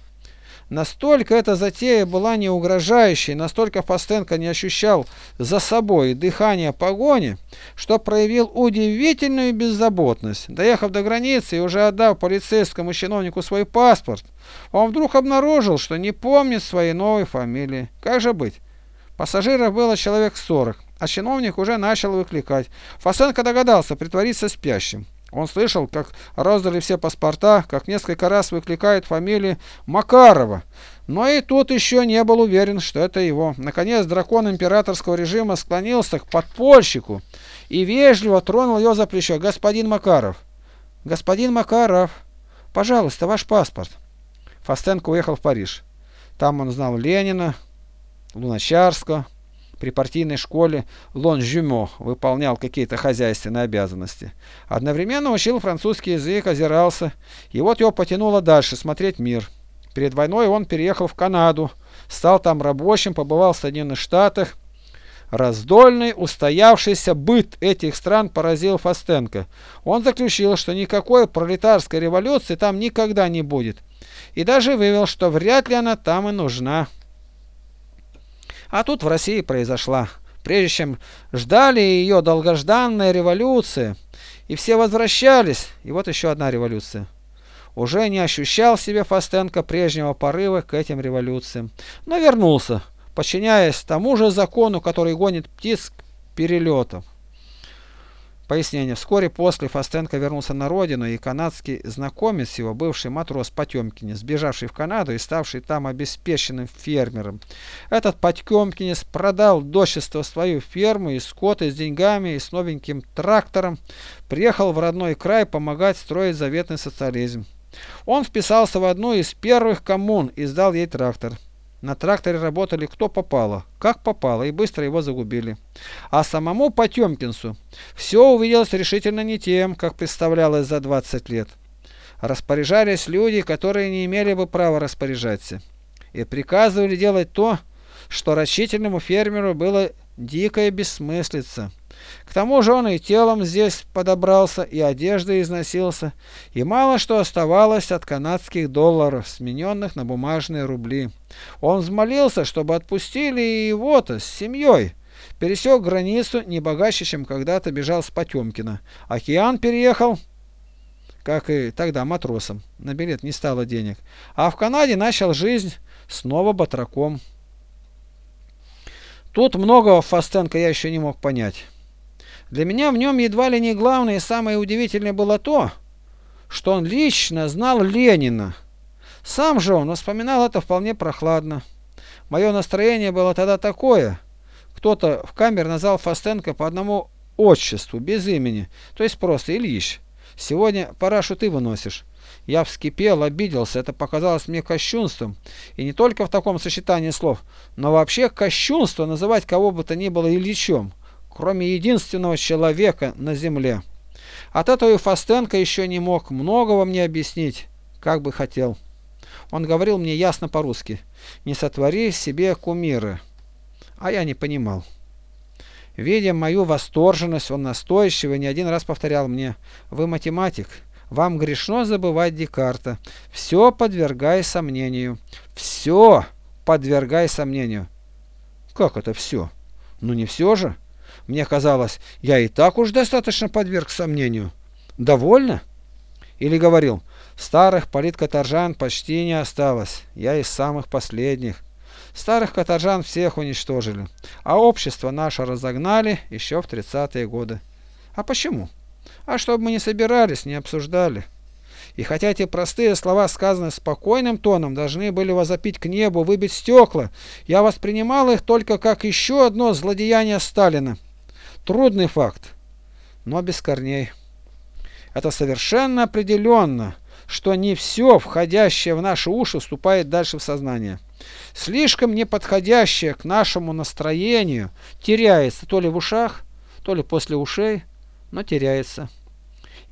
Настолько эта затея была не угрожающей, настолько Фастенко не ощущал за собой дыхание погони, что проявил удивительную беззаботность. Доехав до границы и уже отдав полицейскому чиновнику свой паспорт, он вдруг обнаружил, что не помнит своей новой фамилии. Как же быть? Пассажиров было человек 40, а чиновник уже начал выкликать. Фастенко догадался притвориться спящим. Он слышал, как раздали все паспорта, как несколько раз выкликает фамилию Макарова. Но и тут еще не был уверен, что это его. Наконец дракон императорского режима склонился к подпольщику и вежливо тронул ее за плечо. «Господин Макаров! Господин Макаров! Пожалуйста, ваш паспорт!» Фастенко уехал в Париж. Там он знал Ленина, Луначарского, при партийной школе Лон-Жюмо выполнял какие-то хозяйственные обязанности. Одновременно учил французский язык, озирался, и вот его потянуло дальше смотреть мир. Перед войной он переехал в Канаду, стал там рабочим, побывал в Соединенных Штатах. Раздольный, устоявшийся быт этих стран поразил Фастенко. Он заключил, что никакой пролетарской революции там никогда не будет. И даже вывел, что вряд ли она там и нужна. А тут в России произошла. Прежде чем ждали ее долгожданная революция, и все возвращались, и вот еще одна революция. Уже не ощущал себе Фастенко прежнего порыва к этим революциям, но вернулся, подчиняясь тому же закону, который гонит птиц к перелетам. Пояснение. Вскоре после Фастенко вернулся на родину, и канадский знакомец его, бывший матрос Потемкинец, сбежавший в Канаду и ставший там обеспеченным фермером. Этот Потемкинец продал дочество свою ферму и скот, и с деньгами, и с новеньким трактором, приехал в родной край помогать строить заветный социализм. Он вписался в одну из первых коммун и сдал ей трактор. На тракторе работали кто попало, как попало, и быстро его загубили. А самому Потемкинцу все увиделось решительно не тем, как представлялось за 20 лет. Распоряжались люди, которые не имели бы права распоряжаться, и приказывали делать то, что рачительному фермеру было дикая бессмыслица. К тому же он и телом здесь подобрался, и одеждой износился, и мало что оставалось от канадских долларов, смененных на бумажные рубли. Он взмолился, чтобы отпустили его-то с семьей. Пересек границу не богаче, чем когда-то бежал с Потемкина. Океан переехал, как и тогда матросом. На билет не стало денег. А в Канаде начал жизнь снова батраком. Тут многого Фастенко я еще не мог понять. Для меня в нем едва ли не главное и самое удивительное было то, что он лично знал Ленина. Сам же он вспоминал это вполне прохладно. Мое настроение было тогда такое. Кто-то в камере назвал Фастенко по одному отчеству, без имени, то есть просто Ильич. Сегодня парашу ты выносишь. Я вскипел, обиделся, это показалось мне кощунством. И не только в таком сочетании слов, но вообще кощунство называть кого бы то ни было Ильичом кроме единственного человека на земле. От этого и Фастенко еще не мог многого мне объяснить, как бы хотел. Он говорил мне ясно по-русски, не сотвори себе кумиры. А я не понимал. Видя мою восторженность, он настойчиво не один раз повторял мне, вы математик, Вам грешно забывать Декарта. Все подвергай сомнению. Все подвергай сомнению. Как это все? Ну не все же. Мне казалось, я и так уж достаточно подверг сомнению. Довольно? Или говорил, старых политкоторжан почти не осталось, я из самых последних. Старых каторжан всех уничтожили, а общество наше разогнали еще в 30-е годы. А почему? А чтобы мы не собирались, не обсуждали. И хотя эти простые слова, сказанные спокойным тоном, должны были возопить к небу, выбить стекла, я воспринимал их только как еще одно злодеяние Сталина. Трудный факт, но без корней. Это совершенно определенно, что не все, входящее в наши уши, вступает дальше в сознание. Слишком неподходящее к нашему настроению теряется то ли в ушах, то ли после ушей, но теряется.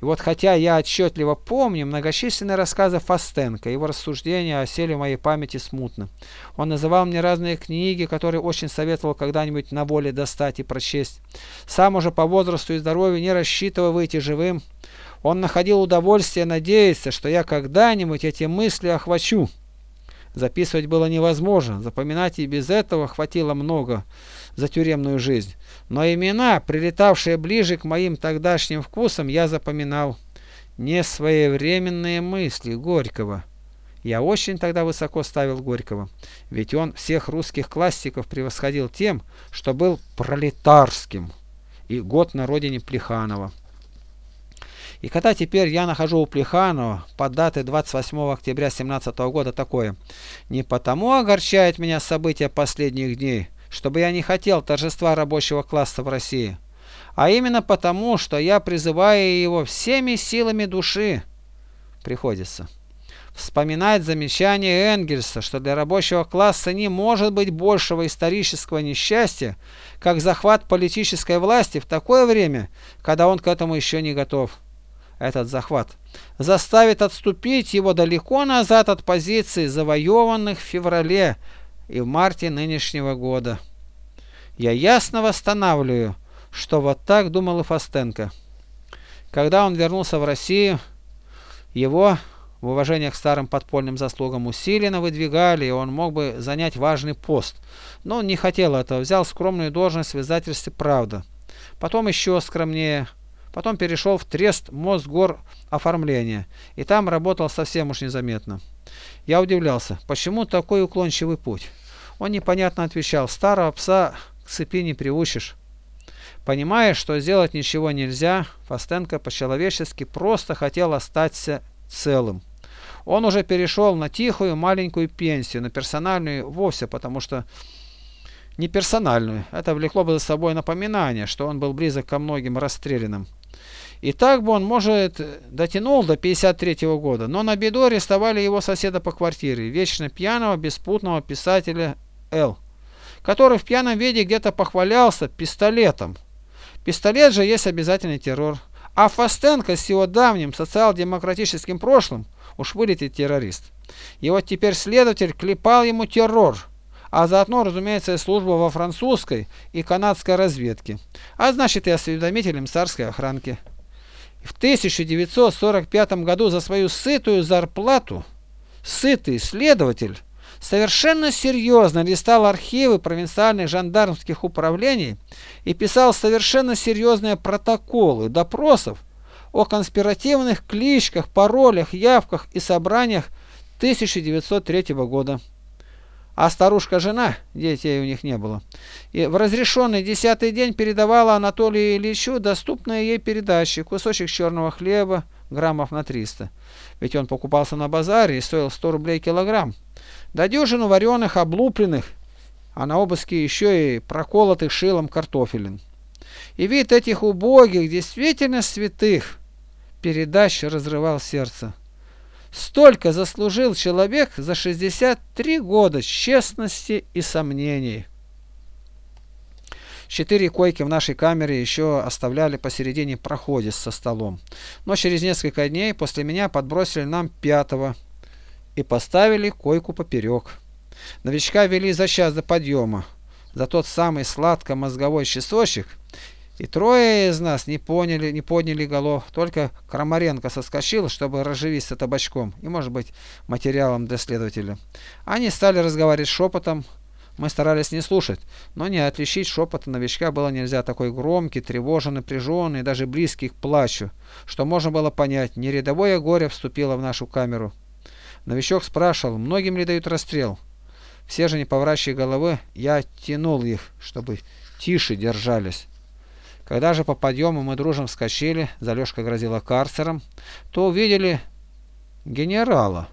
И вот хотя я отчетливо помню многочисленные рассказы Фастенко, его рассуждения осели в моей памяти смутно. Он называл мне разные книги, которые очень советовал когда-нибудь на воле достать и прочесть. Сам уже по возрасту и здоровью не рассчитывая выйти живым, он находил удовольствие надеяться, что я когда-нибудь эти мысли охвачу. Записывать было невозможно, запоминать и без этого хватило много за тюремную жизнь. Но имена, прилетавшие ближе к моим тогдашним вкусам, я запоминал. Не своевременные мысли Горького. Я очень тогда высоко ставил Горького, ведь он всех русских классиков превосходил тем, что был пролетарским, и год на родине Плеханова. И когда теперь я нахожу у Плеханова под датой 28 октября 17 года такое, не потому огорчает меня события последних дней, чтобы я не хотел торжества рабочего класса в России, а именно потому, что я призываю его всеми силами души. Приходится вспоминать замечание Энгельса, что для рабочего класса не может быть большего исторического несчастья, как захват политической власти в такое время, когда он к этому еще не готов этот захват, заставит отступить его далеко назад от позиций, завоеванных в феврале и в марте нынешнего года. Я ясно восстанавливаю, что вот так думал и Фастенко. Когда он вернулся в Россию, его в уважение к старым подпольным заслугам усиленно выдвигали, и он мог бы занять важный пост. Но он не хотел этого, взял скромную должность в издательстве «Правда». Потом еще скромнее – Потом перешел в трест Мосгор оформления, и там работал совсем уж незаметно. Я удивлялся, почему такой уклончивый путь? Он непонятно отвечал, старого пса к цепи не приучишь. Понимая, что сделать ничего нельзя, Фастенко по-человечески просто хотел остаться целым. Он уже перешел на тихую маленькую пенсию, на персональную вовсе, потому что не персональную. Это влекло бы за собой напоминание, что он был близок ко многим расстрелянным. И так бы он, может, дотянул до 53 -го года, но на беду арестовали его соседа по квартире, вечно пьяного, беспутного писателя Л., который в пьяном виде где-то похвалялся пистолетом. Пистолет же есть обязательный террор. А Фастенко с его давним социал-демократическим прошлым уж вылетит террорист. И вот теперь следователь клепал ему террор, а заодно, разумеется, служба во французской и канадской разведке, а значит и осведомителем царской охранки. В 1945 году за свою сытую зарплату сытый следователь совершенно серьезно листал архивы провинциальных жандармских управлений и писал совершенно серьезные протоколы допросов о конспиративных кличках, паролях, явках и собраниях 1903 года. А старушка-жена, детей у них не было, и в разрешенный десятый день передавала Анатолию Ильичу доступные ей передачи, кусочек черного хлеба, граммов на 300. Ведь он покупался на базаре и стоил 100 рублей килограмм. Да дюжину вареных, облупленных, а на обыске еще и проколотых шилом картофелин. И вид этих убогих, действительно святых, передач разрывал сердце. Столько заслужил человек за 63 года честности и сомнений. Четыре койки в нашей камере еще оставляли посередине проходе со столом. Но через несколько дней после меня подбросили нам пятого и поставили койку поперек. Новичка вели за час до подъема. За тот самый сладко-мозговой часочек И трое из нас не поняли, не подняли голов, только Крамаренко соскочил, чтобы разживиться табачком и, может быть, материалом для следователя. Они стали разговаривать шепотом, мы старались не слушать, но не отличить шепота новичка было нельзя, такой громкий, тревожный, напряженный, даже близкий к плачу, что можно было понять, не рядовое горе вступило в нашу камеру. Новичок спрашивал, многим ли дают расстрел. Все же, не поворачивая головы, я тянул их, чтобы тише держались. Когда же по подъему мы дружно вскочили, Залежка грозила карцером, то увидели генерала.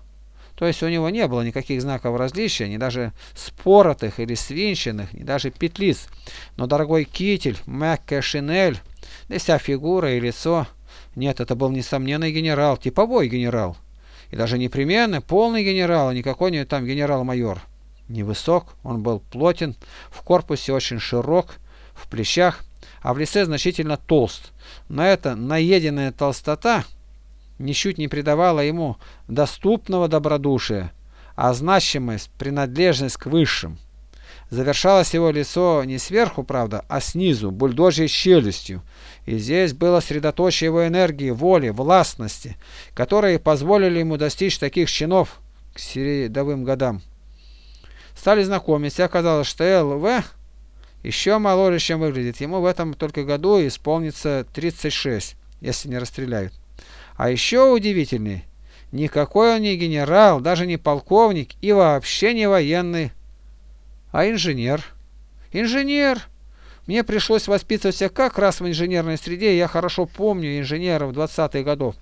То есть у него не было никаких знаков различия, ни даже споротых или свинченных, ни даже петлиц. Но дорогой китель, мягкая шинель, да вся фигура и лицо. Нет, это был несомненный генерал, типовой генерал. И даже непременный, полный генерал, а не какой-нибудь там генерал-майор. Невысок, он был плотен, в корпусе очень широк, в плечах, а в лице значительно толст. Но эта наеденная толстота ничуть не придавала ему доступного добродушия, а значимость, принадлежность к высшим. Завершалось его лицо не сверху, правда, а снизу, бульдожьей челюстью. И здесь было средоточие его энергии, воли, властности, которые позволили ему достичь таких чинов к середовым годам. Стали знакомиться, оказалось, что ЛВ еще моложе, чем выглядит. Ему в этом только году исполнится 36, если не расстреляют. А еще удивительней, никакой он не генерал, даже не полковник и вообще не военный, а инженер. Инженер! Мне пришлось воспитываться как раз в инженерной среде, я хорошо помню инженеров 20-х годов.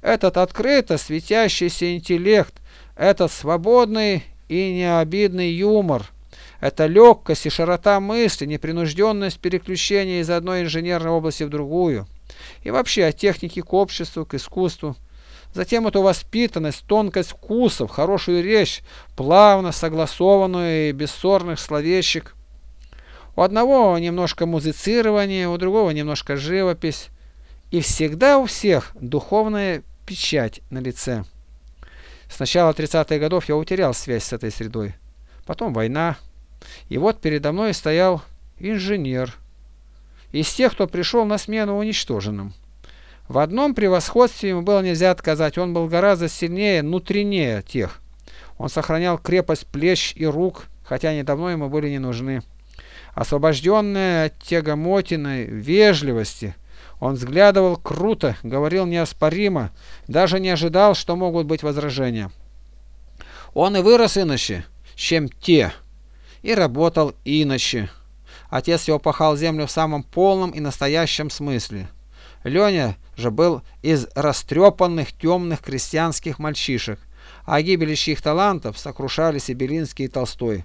Этот открыто светящийся интеллект, этот свободный и необидный юмор, это легкость и широта мысли, непринужденность переключения из одной инженерной области в другую и вообще от техники к обществу, к искусству. Затем эту воспитанность, тонкость вкусов, хорошую речь, плавно согласованную и бессорных словечек. У одного немножко музицирование, у другого немножко живопись. И всегда у всех духовная печать на лице. С начала 30-х годов я утерял связь с этой средой. Потом война. И вот передо мной стоял инженер, из тех, кто пришел на смену уничтоженным. В одном превосходстве ему было нельзя отказать, он был гораздо сильнее, внутреннее тех. Он сохранял крепость плеч и рук, хотя они давно ему были не нужны. Освобожденный от тягомотиной вежливости, он взглядывал круто, говорил неоспоримо, даже не ожидал, что могут быть возражения. Он и вырос иначе, чем те, и работал иначе. Отец его пахал землю в самом полном и настоящем смысле. Леня же был из растрепанных темных крестьянских мальчишек, а гибели чьих талантов сокрушались и Белинский, и Толстой.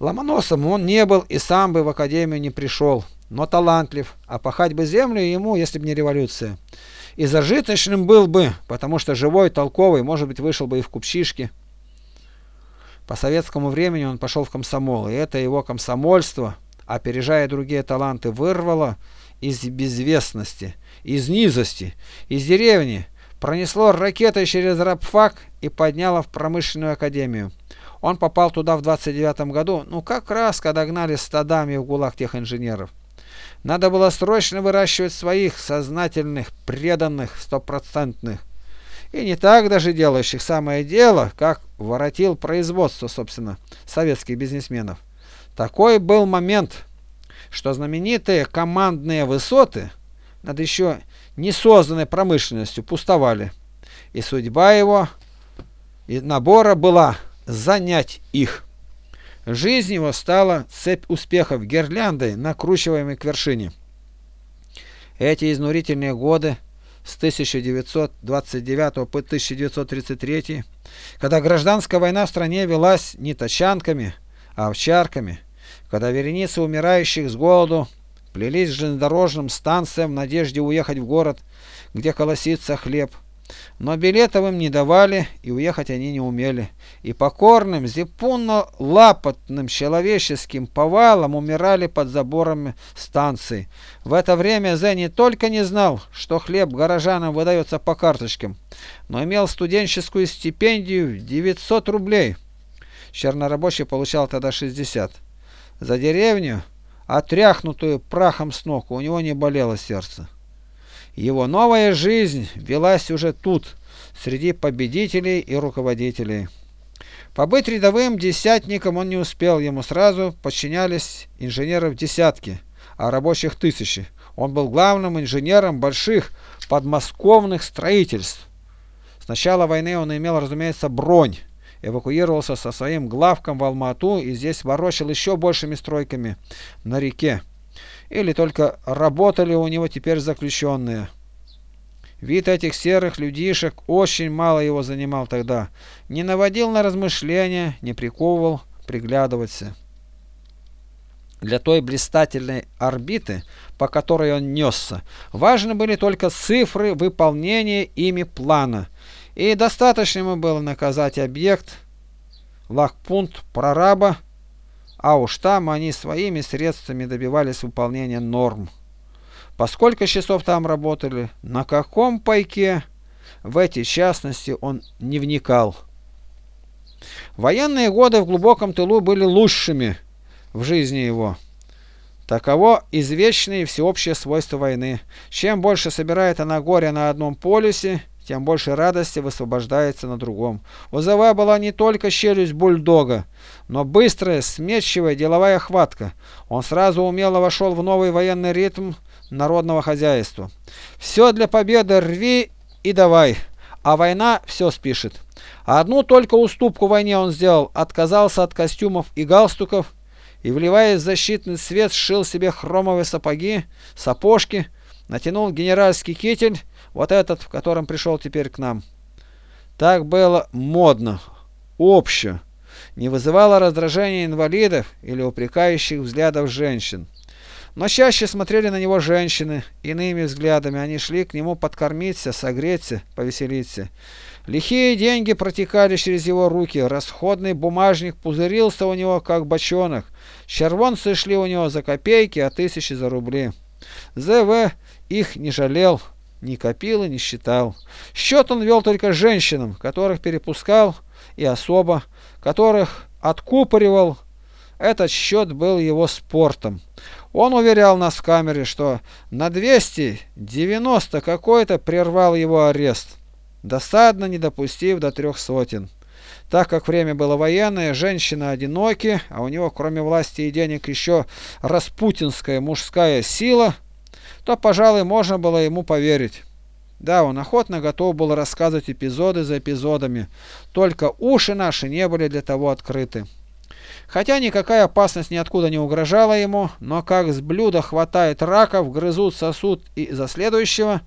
Ломоносом он не был и сам бы в академию не пришел, но талантлив, а пахать бы землю ему, если бы не революция. И зажиточным был бы, потому что живой, толковый, может быть, вышел бы и в купчишки. По советскому времени он пошел в комсомол, и это его комсомольство опережая другие таланты, вырвало из безвестности, из низости, из деревни, пронесло ракетой через рабфак и подняло в промышленную академию. Он попал туда в 29 году, ну как раз, когда гнали стадами в гулаг тех инженеров. Надо было срочно выращивать своих сознательных, преданных, стопроцентных. И не так даже делающих самое дело, как воротил производство, собственно, советских бизнесменов. Такой был момент, что знаменитые командные высоты над еще не созданной промышленностью пустовали, и судьба его и набора была занять их. Жизнь его стала цепь успехов гирляндой, накручиваемой к вершине. Эти изнурительные годы с 1929 по 1933, когда гражданская война в стране велась не тачанками, овчарками, когда вереницы умирающих с голоду плелись к железнодорожным станциям в надежде уехать в город, где колосится хлеб. Но билетов им не давали, и уехать они не умели. И покорным, зипунно-лапотным человеческим повалом умирали под заборами станции. В это время Зе не только не знал, что хлеб горожанам выдается по карточкам, но имел студенческую стипендию в 900 рублей. Чернорабочий получал тогда 60. За деревню отряхнутую прахом с ног, у него не болело сердце. Его новая жизнь велась уже тут, среди победителей и руководителей. Побыть рядовым десятником он не успел, ему сразу подчинялись инженеров десятки, а рабочих тысячи. Он был главным инженером больших подмосковных строительств. С начала войны он имел, разумеется, бронь, эвакуировался со своим главком в Алмату и здесь ворочал еще большими стройками на реке. Или только работали у него теперь заключенные. Вид этих серых людишек очень мало его занимал тогда. Не наводил на размышления, не приковывал приглядываться. Для той блистательной орбиты, по которой он несся, важны были только цифры выполнения ими плана. И достаточно ему было наказать объект, лагпункт прораба, а уж там они своими средствами добивались выполнения норм. По сколько часов там работали, на каком пайке, в эти частности он не вникал. Военные годы в глубоком тылу были лучшими в жизни его. Таково извечное и всеобщее свойство войны. Чем больше собирает она горя на одном полюсе, тем больше радости высвобождается на другом. У Зава была не только челюсть бульдога, но быстрая, сметчивая деловая хватка. Он сразу умело вошел в новый военный ритм, народного хозяйства. Все для победы рви и давай, а война все спишет. Одну только уступку войне он сделал, отказался от костюмов и галстуков и, вливая в защитный свет, сшил себе хромовые сапоги, сапожки, натянул генеральский китель, вот этот, в котором пришел теперь к нам. Так было модно, общее, не вызывало раздражения инвалидов или упрекающих взглядов женщин. Но чаще смотрели на него женщины иными взглядами. Они шли к нему подкормиться, согреться, повеселиться. Лихие деньги протекали через его руки. Расходный бумажник пузырился у него, как бочонок. Червонцы шли у него за копейки, а тысячи за рубли. ЗВ их не жалел, не копил и не считал. Счет он вел только женщинам, которых перепускал и особо, которых откупоривал. Этот счет был его спортом. Он уверял нас в камере, что на 290 какой-то прервал его арест, досадно не допустив до трех сотен. Так как время было военное, женщины одиноки, а у него кроме власти и денег еще распутинская мужская сила, то, пожалуй, можно было ему поверить. Да, он охотно готов был рассказывать эпизоды за эпизодами, только уши наши не были для того открыты. Хотя никакая опасность ниоткуда не угрожала ему, но как с блюда хватает раков, грызут сосуд и за следующего,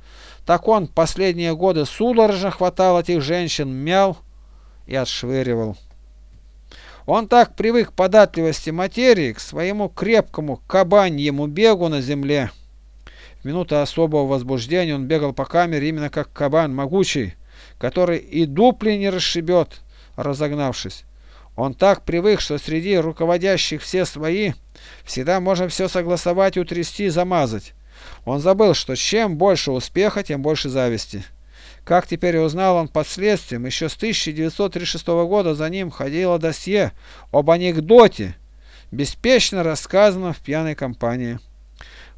так он последние годы судорожно хватал этих женщин, мял и отшвыривал. Он так привык к податливости материи, к своему крепкому кабаньему бегу на земле. В минуты особого возбуждения он бегал по камере именно как кабан могучий, который и дупли не расшибет, разогнавшись. Он так привык, что среди руководящих все свои, всегда можно все согласовать, утрясти, замазать. Он забыл, что чем больше успеха, тем больше зависти. Как теперь узнал он последствиям, еще с 1936 года за ним ходило досье об анекдоте, беспечно рассказанном в пьяной компании.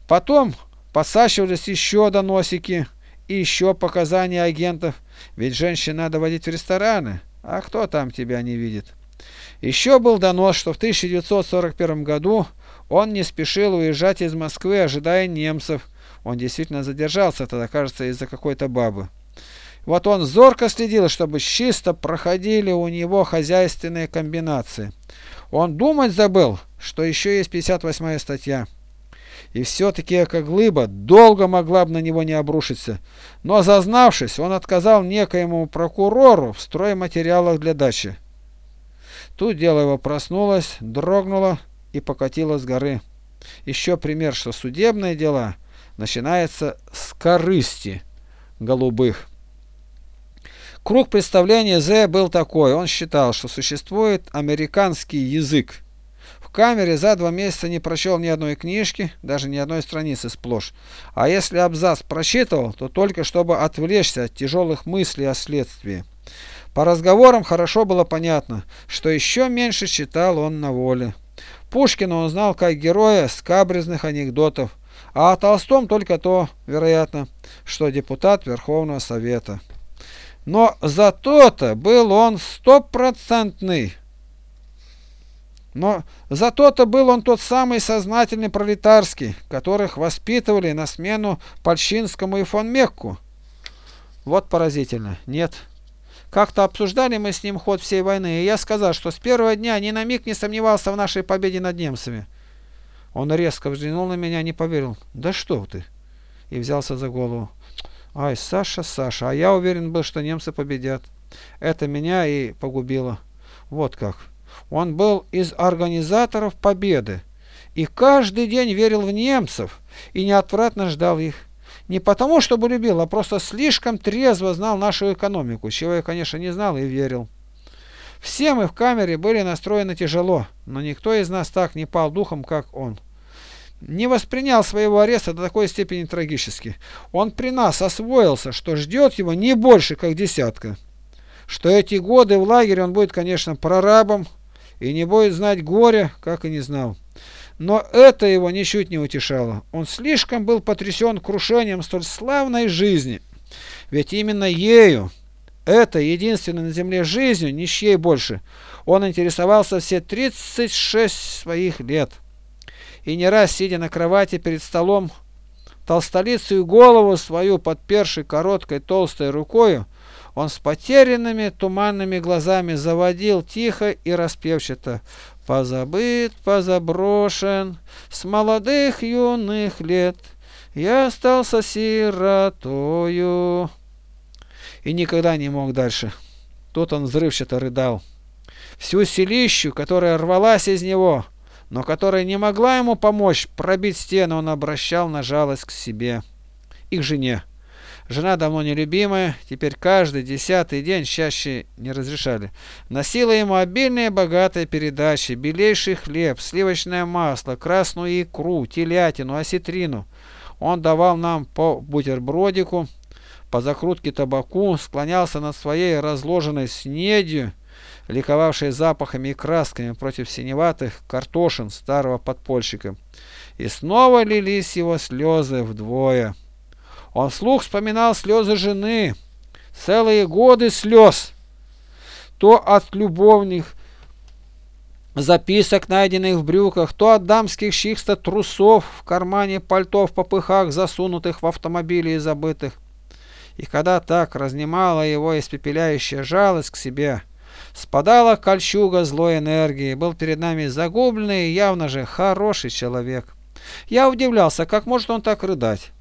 Потом посачивались еще доносики и еще показания агентов, ведь женщин надо водить в рестораны, а кто там тебя не видит? Еще был донос, что в 1941 году он не спешил уезжать из Москвы, ожидая немцев. Он действительно задержался тогда, кажется, из-за какой-то бабы. Вот он зорко следил, чтобы чисто проходили у него хозяйственные комбинации. Он думать забыл, что еще есть 58 статья. И все-таки эка глыба долго могла бы на него не обрушиться. Но зазнавшись, он отказал некоему прокурору в стройматериалах для дачи. Тут дело его проснулось, дрогнуло и покатило с горы. Еще пример, что судебные дела начинаются с корысти голубых. Круг представления З был такой. Он считал, что существует американский язык. Камере за два месяца не прочел ни одной книжки, даже ни одной страницы сплошь. А если абзац прочитывал, то только чтобы отвлечься от тяжелых мыслей о следствии. По разговорам хорошо было понятно, что еще меньше читал он на воле. Пушкина он знал как героя скабрезных анекдотов, а о Толстом только то, вероятно, что депутат Верховного Совета. Но зато-то был он стопроцентный. Но зато-то был он тот самый сознательный пролетарский, которых воспитывали на смену Польщинскому и фон Мекку. Вот поразительно. Нет. Как-то обсуждали мы с ним ход всей войны, и я сказал, что с первого дня ни на миг не сомневался в нашей победе над немцами. Он резко взглянул на меня, не поверил. «Да что ты!» И взялся за голову. «Ай, Саша, Саша, а я уверен был, что немцы победят. Это меня и погубило. Вот как. Он был из организаторов победы. И каждый день верил в немцев и неотвратно ждал их. Не потому, чтобы любил, а просто слишком трезво знал нашу экономику, чего я, конечно, не знал и верил. Все мы в камере были настроены тяжело, но никто из нас так не пал духом, как он. Не воспринял своего ареста до такой степени трагически. Он при нас освоился, что ждет его не больше, как десятка. Что эти годы в лагере он будет, конечно, прорабом и не будет знать горя, как и не знал. Но это его ничуть не утешало. Он слишком был потрясен крушением столь славной жизни. Ведь именно ею, этой единственной на земле жизнью, ни чьей больше, он интересовался все 36 своих лет. И не раз, сидя на кровати перед столом, толстолицую голову свою подпершей короткой толстой рукою, он с потерянными туманными глазами заводил тихо и распевчато Позабыт, позаброшен, с молодых юных лет я остался сиротою. И никогда не мог дальше. Тут он взрывчато рыдал. Всю селищу, которая рвалась из него, но которая не могла ему помочь пробить стену, он обращал на жалость к себе и к жене. Жена давно нелюбимая, теперь каждый десятый день чаще не разрешали. Носила ему обильные богатые передачи, белейший хлеб, сливочное масло, красную икру, телятину, осетрину. Он давал нам по бутербродику, по закрутке табаку, склонялся над своей разложенной снедью, ликовавшей запахами и красками против синеватых картошин старого подпольщика. И снова лились его слезы вдвое. Он вслух вспоминал слезы жены, целые годы слез, то от любовных записок, найденных в брюках, то от дамских чьих-то трусов в кармане пальто в попыхах, засунутых в автомобиле и забытых. И когда так разнимала его испепеляющая жалость к себе, спадала кольчуга злой энергии, был перед нами загубленный явно же хороший человек. Я удивлялся, как может он так рыдать.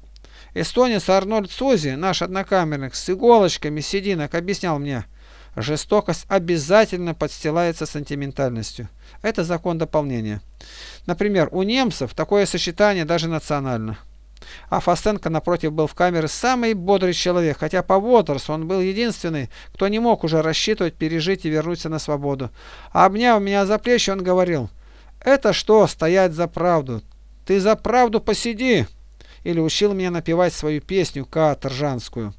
Эстонец Арнольд Сузи, наш однокамерник, с иголочками сединок, объяснял мне, жестокость обязательно подстилается сентиментальностью. Это закон дополнения. Например, у немцев такое сочетание даже национально. А Фастенко, напротив, был в камере самый бодрый человек, хотя по возрасту он был единственный, кто не мог уже рассчитывать пережить и вернуться на свободу. А обняв меня за плечи, он говорил, «Это что, стоять за правду? Ты за правду посиди!» Или учил меня напевать свою песню каторжанскую.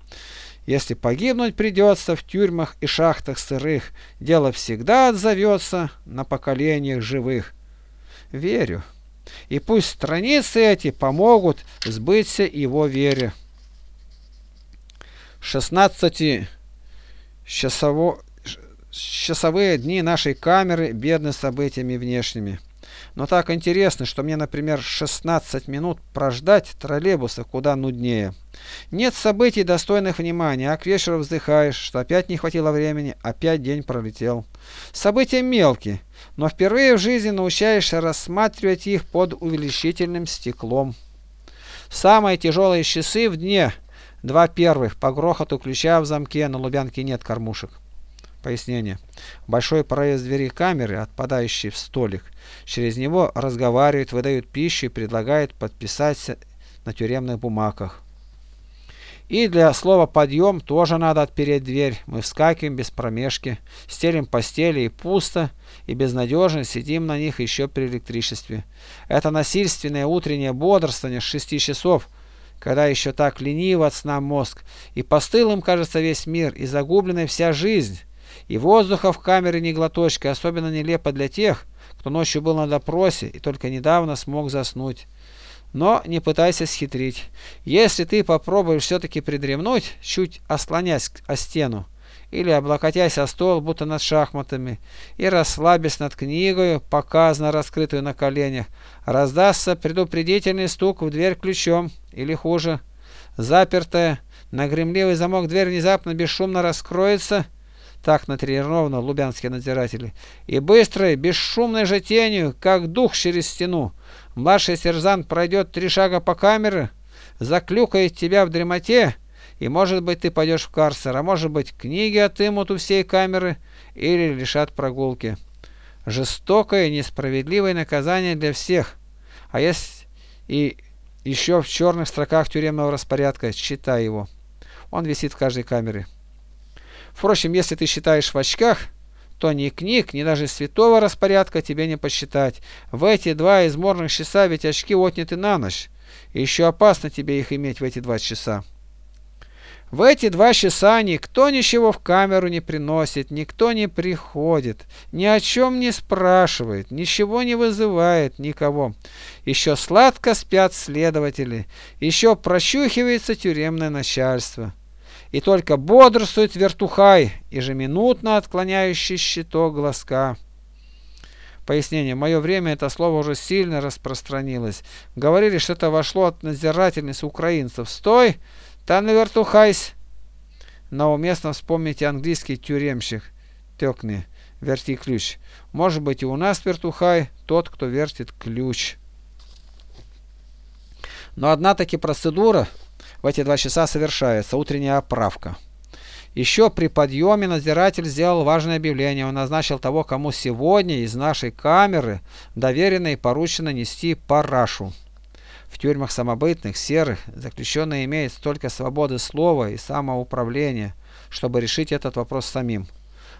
Если погибнуть придется в тюрьмах и шахтах сырых, дело всегда отзовется на поколениях живых. Верю. И пусть страницы эти помогут сбыться его вере. 16 часово... часовые дни нашей камеры бедны событиями внешними. Но так интересно, что мне, например, 16 минут прождать троллейбуса куда нуднее. Нет событий, достойных внимания, а к вечеру вздыхаешь, что опять не хватило времени, опять день пролетел. События мелкие, но впервые в жизни научаешься рассматривать их под увеличительным стеклом. Самые тяжелые часы в дне, два первых, по грохоту ключа в замке, на Лубянке нет кормушек. Пояснение. Большой проезд двери камеры, отпадающий в столик. Через него разговаривают, выдают пищу и предлагают подписаться на тюремных бумагах. И для слова «подъем» тоже надо отпереть дверь. Мы вскакиваем без промежки, стелим постели и пусто, и безнадежно сидим на них еще при электричестве. Это насильственное утреннее бодрствование с шести часов, когда еще так лениво от сна мозг, и постылым кажется весь мир, и загублена вся жизнь И воздуха в камере не глоточка, особенно нелепо для тех, кто ночью был на допросе и только недавно смог заснуть. Но не пытайся схитрить. Если ты попробуешь все-таки придремнуть, чуть ослонясь о стену, или облокотясь о стол, будто над шахматами, и расслабясь над книгой, показано раскрытую на коленях, раздастся предупредительный стук в дверь ключом, или хуже, запертая, на гремливый замок дверь внезапно бесшумно раскроется, так натренированы лубянские надзиратели, и быстрой, бесшумной же тенью, как дух через стену, младший сержант пройдет три шага по камере, заклюкает тебя в дремоте, и может быть ты пойдешь в карцер, а может быть книги отымут у всей камеры или лишат прогулки. Жестокое и несправедливое наказание для всех. А есть и еще в черных строках тюремного распорядка, читай его. Он висит в каждой камере. Впрочем, если ты считаешь в очках, то ни книг, ни даже святого распорядка тебе не посчитать. В эти два изморных часа ведь очки отняты на ночь. И еще опасно тебе их иметь в эти два часа. В эти два часа никто ничего в камеру не приносит, никто не приходит, ни о чем не спрашивает, ничего не вызывает никого. Еще сладко спят следователи, еще прощухивается тюремное начальство. И только бодрствует вертухай, ежеминутно отклоняющий щиток глазка. Пояснение. В мое время это слово уже сильно распространилось. Говорили, что это вошло от надзирательницы украинцев. «Стой!» Там на вертухайсь. Но уместно вспомните английский тюремщик. Тёкни, верти ключ. Может быть и у нас вертухай тот, кто вертит ключ. Но одна таки процедура в эти два часа совершается. Утренняя оправка. Еще при подъеме надзиратель сделал важное объявление. Он назначил того, кому сегодня из нашей камеры доверено и поручено нести парашу. В тюрьмах самобытных, серых, заключенные имеют столько свободы слова и самоуправления, чтобы решить этот вопрос самим.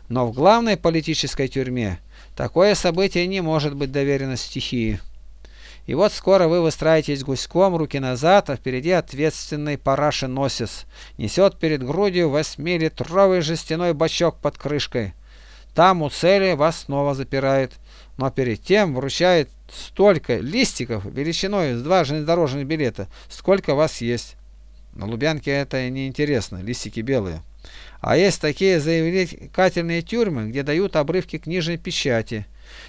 Но в главной политической тюрьме такое событие не может быть доверено стихии. И вот скоро вы выстраиваетесь гуськом, руки назад, а впереди ответственный парашеносец. Несет перед грудью восьмилитровый жестяной бачок под крышкой. Там у цели вас снова запирает, но перед тем вручает столько листиков величиной с два железнодорожных билета, сколько вас есть. На Лубянке это неинтересно, листики белые. А есть такие заявительные тюрьмы, где дают обрывки книжной печати.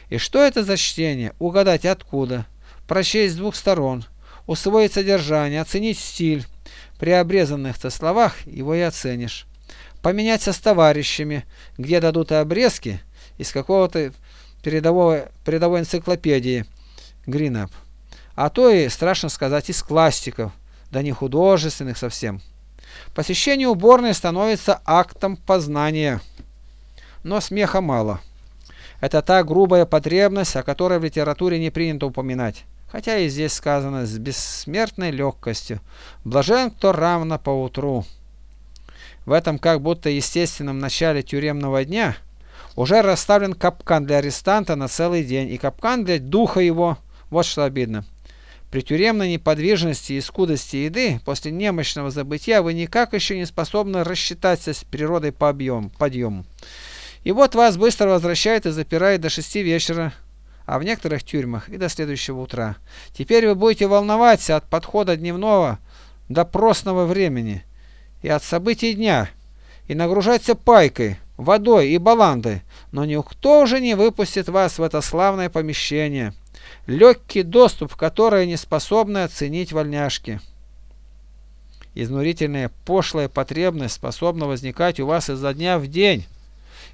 И что это за чтение? Угадать откуда? Прочесть с двух сторон, усвоить содержание, оценить стиль. При обрезанных-то словах его и оценишь. Поменяться с товарищами, где дадут обрезки из какого-то передовой энциклопедии Гринап. А то и, страшно сказать, из классиков, да не художественных совсем. Посещение уборной становится актом познания. Но смеха мало. Это та грубая потребность, о которой в литературе не принято упоминать. Хотя и здесь сказано с бессмертной легкостью. Блажен, кто равно поутру. В этом как будто естественном начале тюремного дня – уже расставлен капкан для арестанта на целый день, и капкан для духа его. Вот что обидно. При тюремной неподвижности и скудости еды, после немощного забытия, вы никак еще не способны рассчитаться с природой по объему, подъему. И вот вас быстро возвращают и запирают до шести вечера, а в некоторых тюрьмах и до следующего утра. Теперь вы будете волноваться от подхода дневного допросного времени и от событий дня, и нагружаться пайкой, водой и баландой, но никто уже не выпустит вас в это славное помещение, легкий доступ в которое не способны оценить вольняшки. Изнурительная пошлая потребность способна возникать у вас изо дня в день,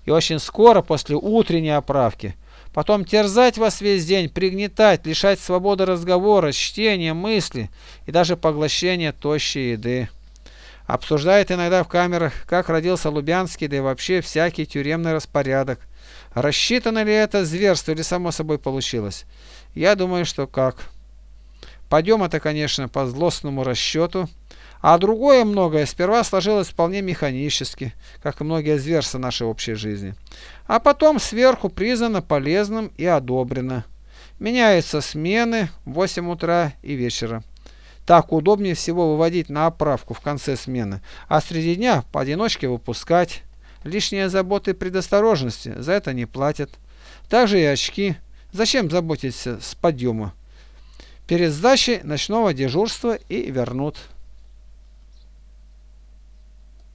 и очень скоро после утренней оправки, потом терзать вас весь день, пригнетать, лишать свободы разговора, чтения, мысли и даже поглощения тощей еды. Обсуждает иногда в камерах, как родился Лубянский, да и вообще всякий тюремный распорядок. Рассчитано ли это зверство или само собой получилось? Я думаю, что как. Пойдем это, конечно, по злостному расчету, а другое многое сперва сложилось вполне механически, как и многие зверства нашей общей жизни, а потом сверху признано полезным и одобрено. Меняются смены в 8 утра и вечера. Так удобнее всего выводить на оправку в конце смены, а среди дня поодиночке выпускать. Лишние заботы и предосторожности за это не платят. Также и очки. Зачем заботиться с подъема? Перед сдачей ночного дежурства и вернут.